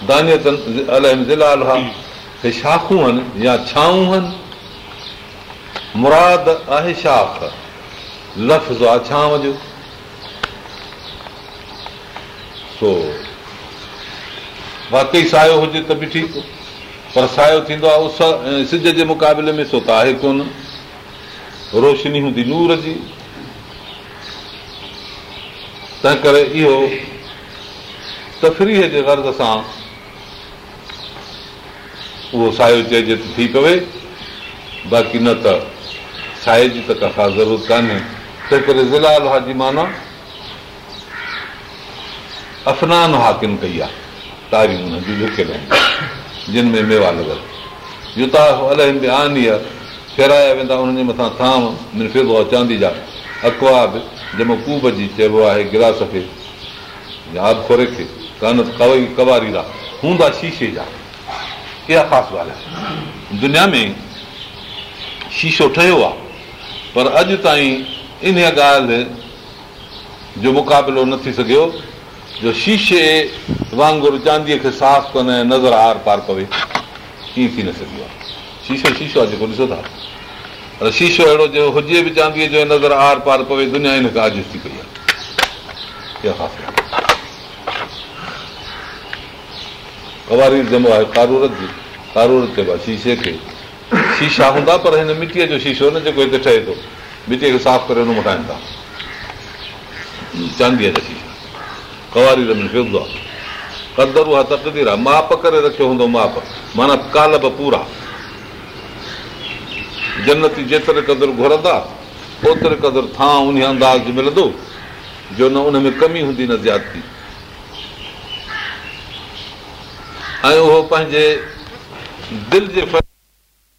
दानियत ज़िलाखूं आहिनि या छाऊं आहिनि मुराद आहे शाख लफ़्ज़ आहे छांव जो सो वाक़ई सायो हुजे त बि ठीकु पर सायो थींदो आहे उस सिज जे मुक़ाबले में सो त आहे कोन रोशनी हूंदी नूर जी तंहिं करे इहो तफ़रीह जे गर्ज़ सां उहो सायो चइजे त थी पवे बाक़ी न त साए जी त का ख़ासि ज़रूरत कान्हे तंहिं करे ज़िलाल जी माना अफ़नान हाकिम कई आहे तारियूं हुननि जूं लिखियल आहिनि जिन में मेवा लॻल जूता फेराया वेंदा उन्हनि जे मथां थाम आहे चांदी जा अकवाब जंहिंमो कूब जी चइबो आहे गिलास खे या खोरे खे कान कवई कवारी लाइ हूंदा शीशे जा इहा ख़ासि ॻाल्हि आहे दुनिया में शीशो ठहियो आहे पर अॼु ताईं इन ॻाल्हि जो मुक़ाबिलो न थी सघियो जो शीशे वांगुरु चांदीअ खे साफ़ु कंदे नज़र आर पार पवे ईअं थी न सघियो आहे शीशो शीशो आहे जेको ॾिसो था पर शीशो अहिड़ो जो हुजे बि चांदीअ जो नज़र आर पार पवे दुनिया हिन खां आज थी पई आहे इहा ख़ासि ॻाल्हि कवारी जमो आहे कारूरत जी कारूरत खे शीशे खे शीशा हूंदा पर हिन मिटीअ जो शीशो न जेको हिते ठहे थो मिटीअ खे साफ़ु करे हुन हुनमनि था चांदीअ जा शीशा कवारी रमी फिरंदो आहे कदरु आहे तकदीर आहे माप करे रखियो हूंदो माप माना काल बि पूरा जनती जेतिरे क़दुरु घुरंदा ओतिरे क़दुरु थां उन अंदाज़ मिलंदो जो न उनमें कमी हूंदी न ज़्यादती ऐं उहो पंहिंजे दिलि जे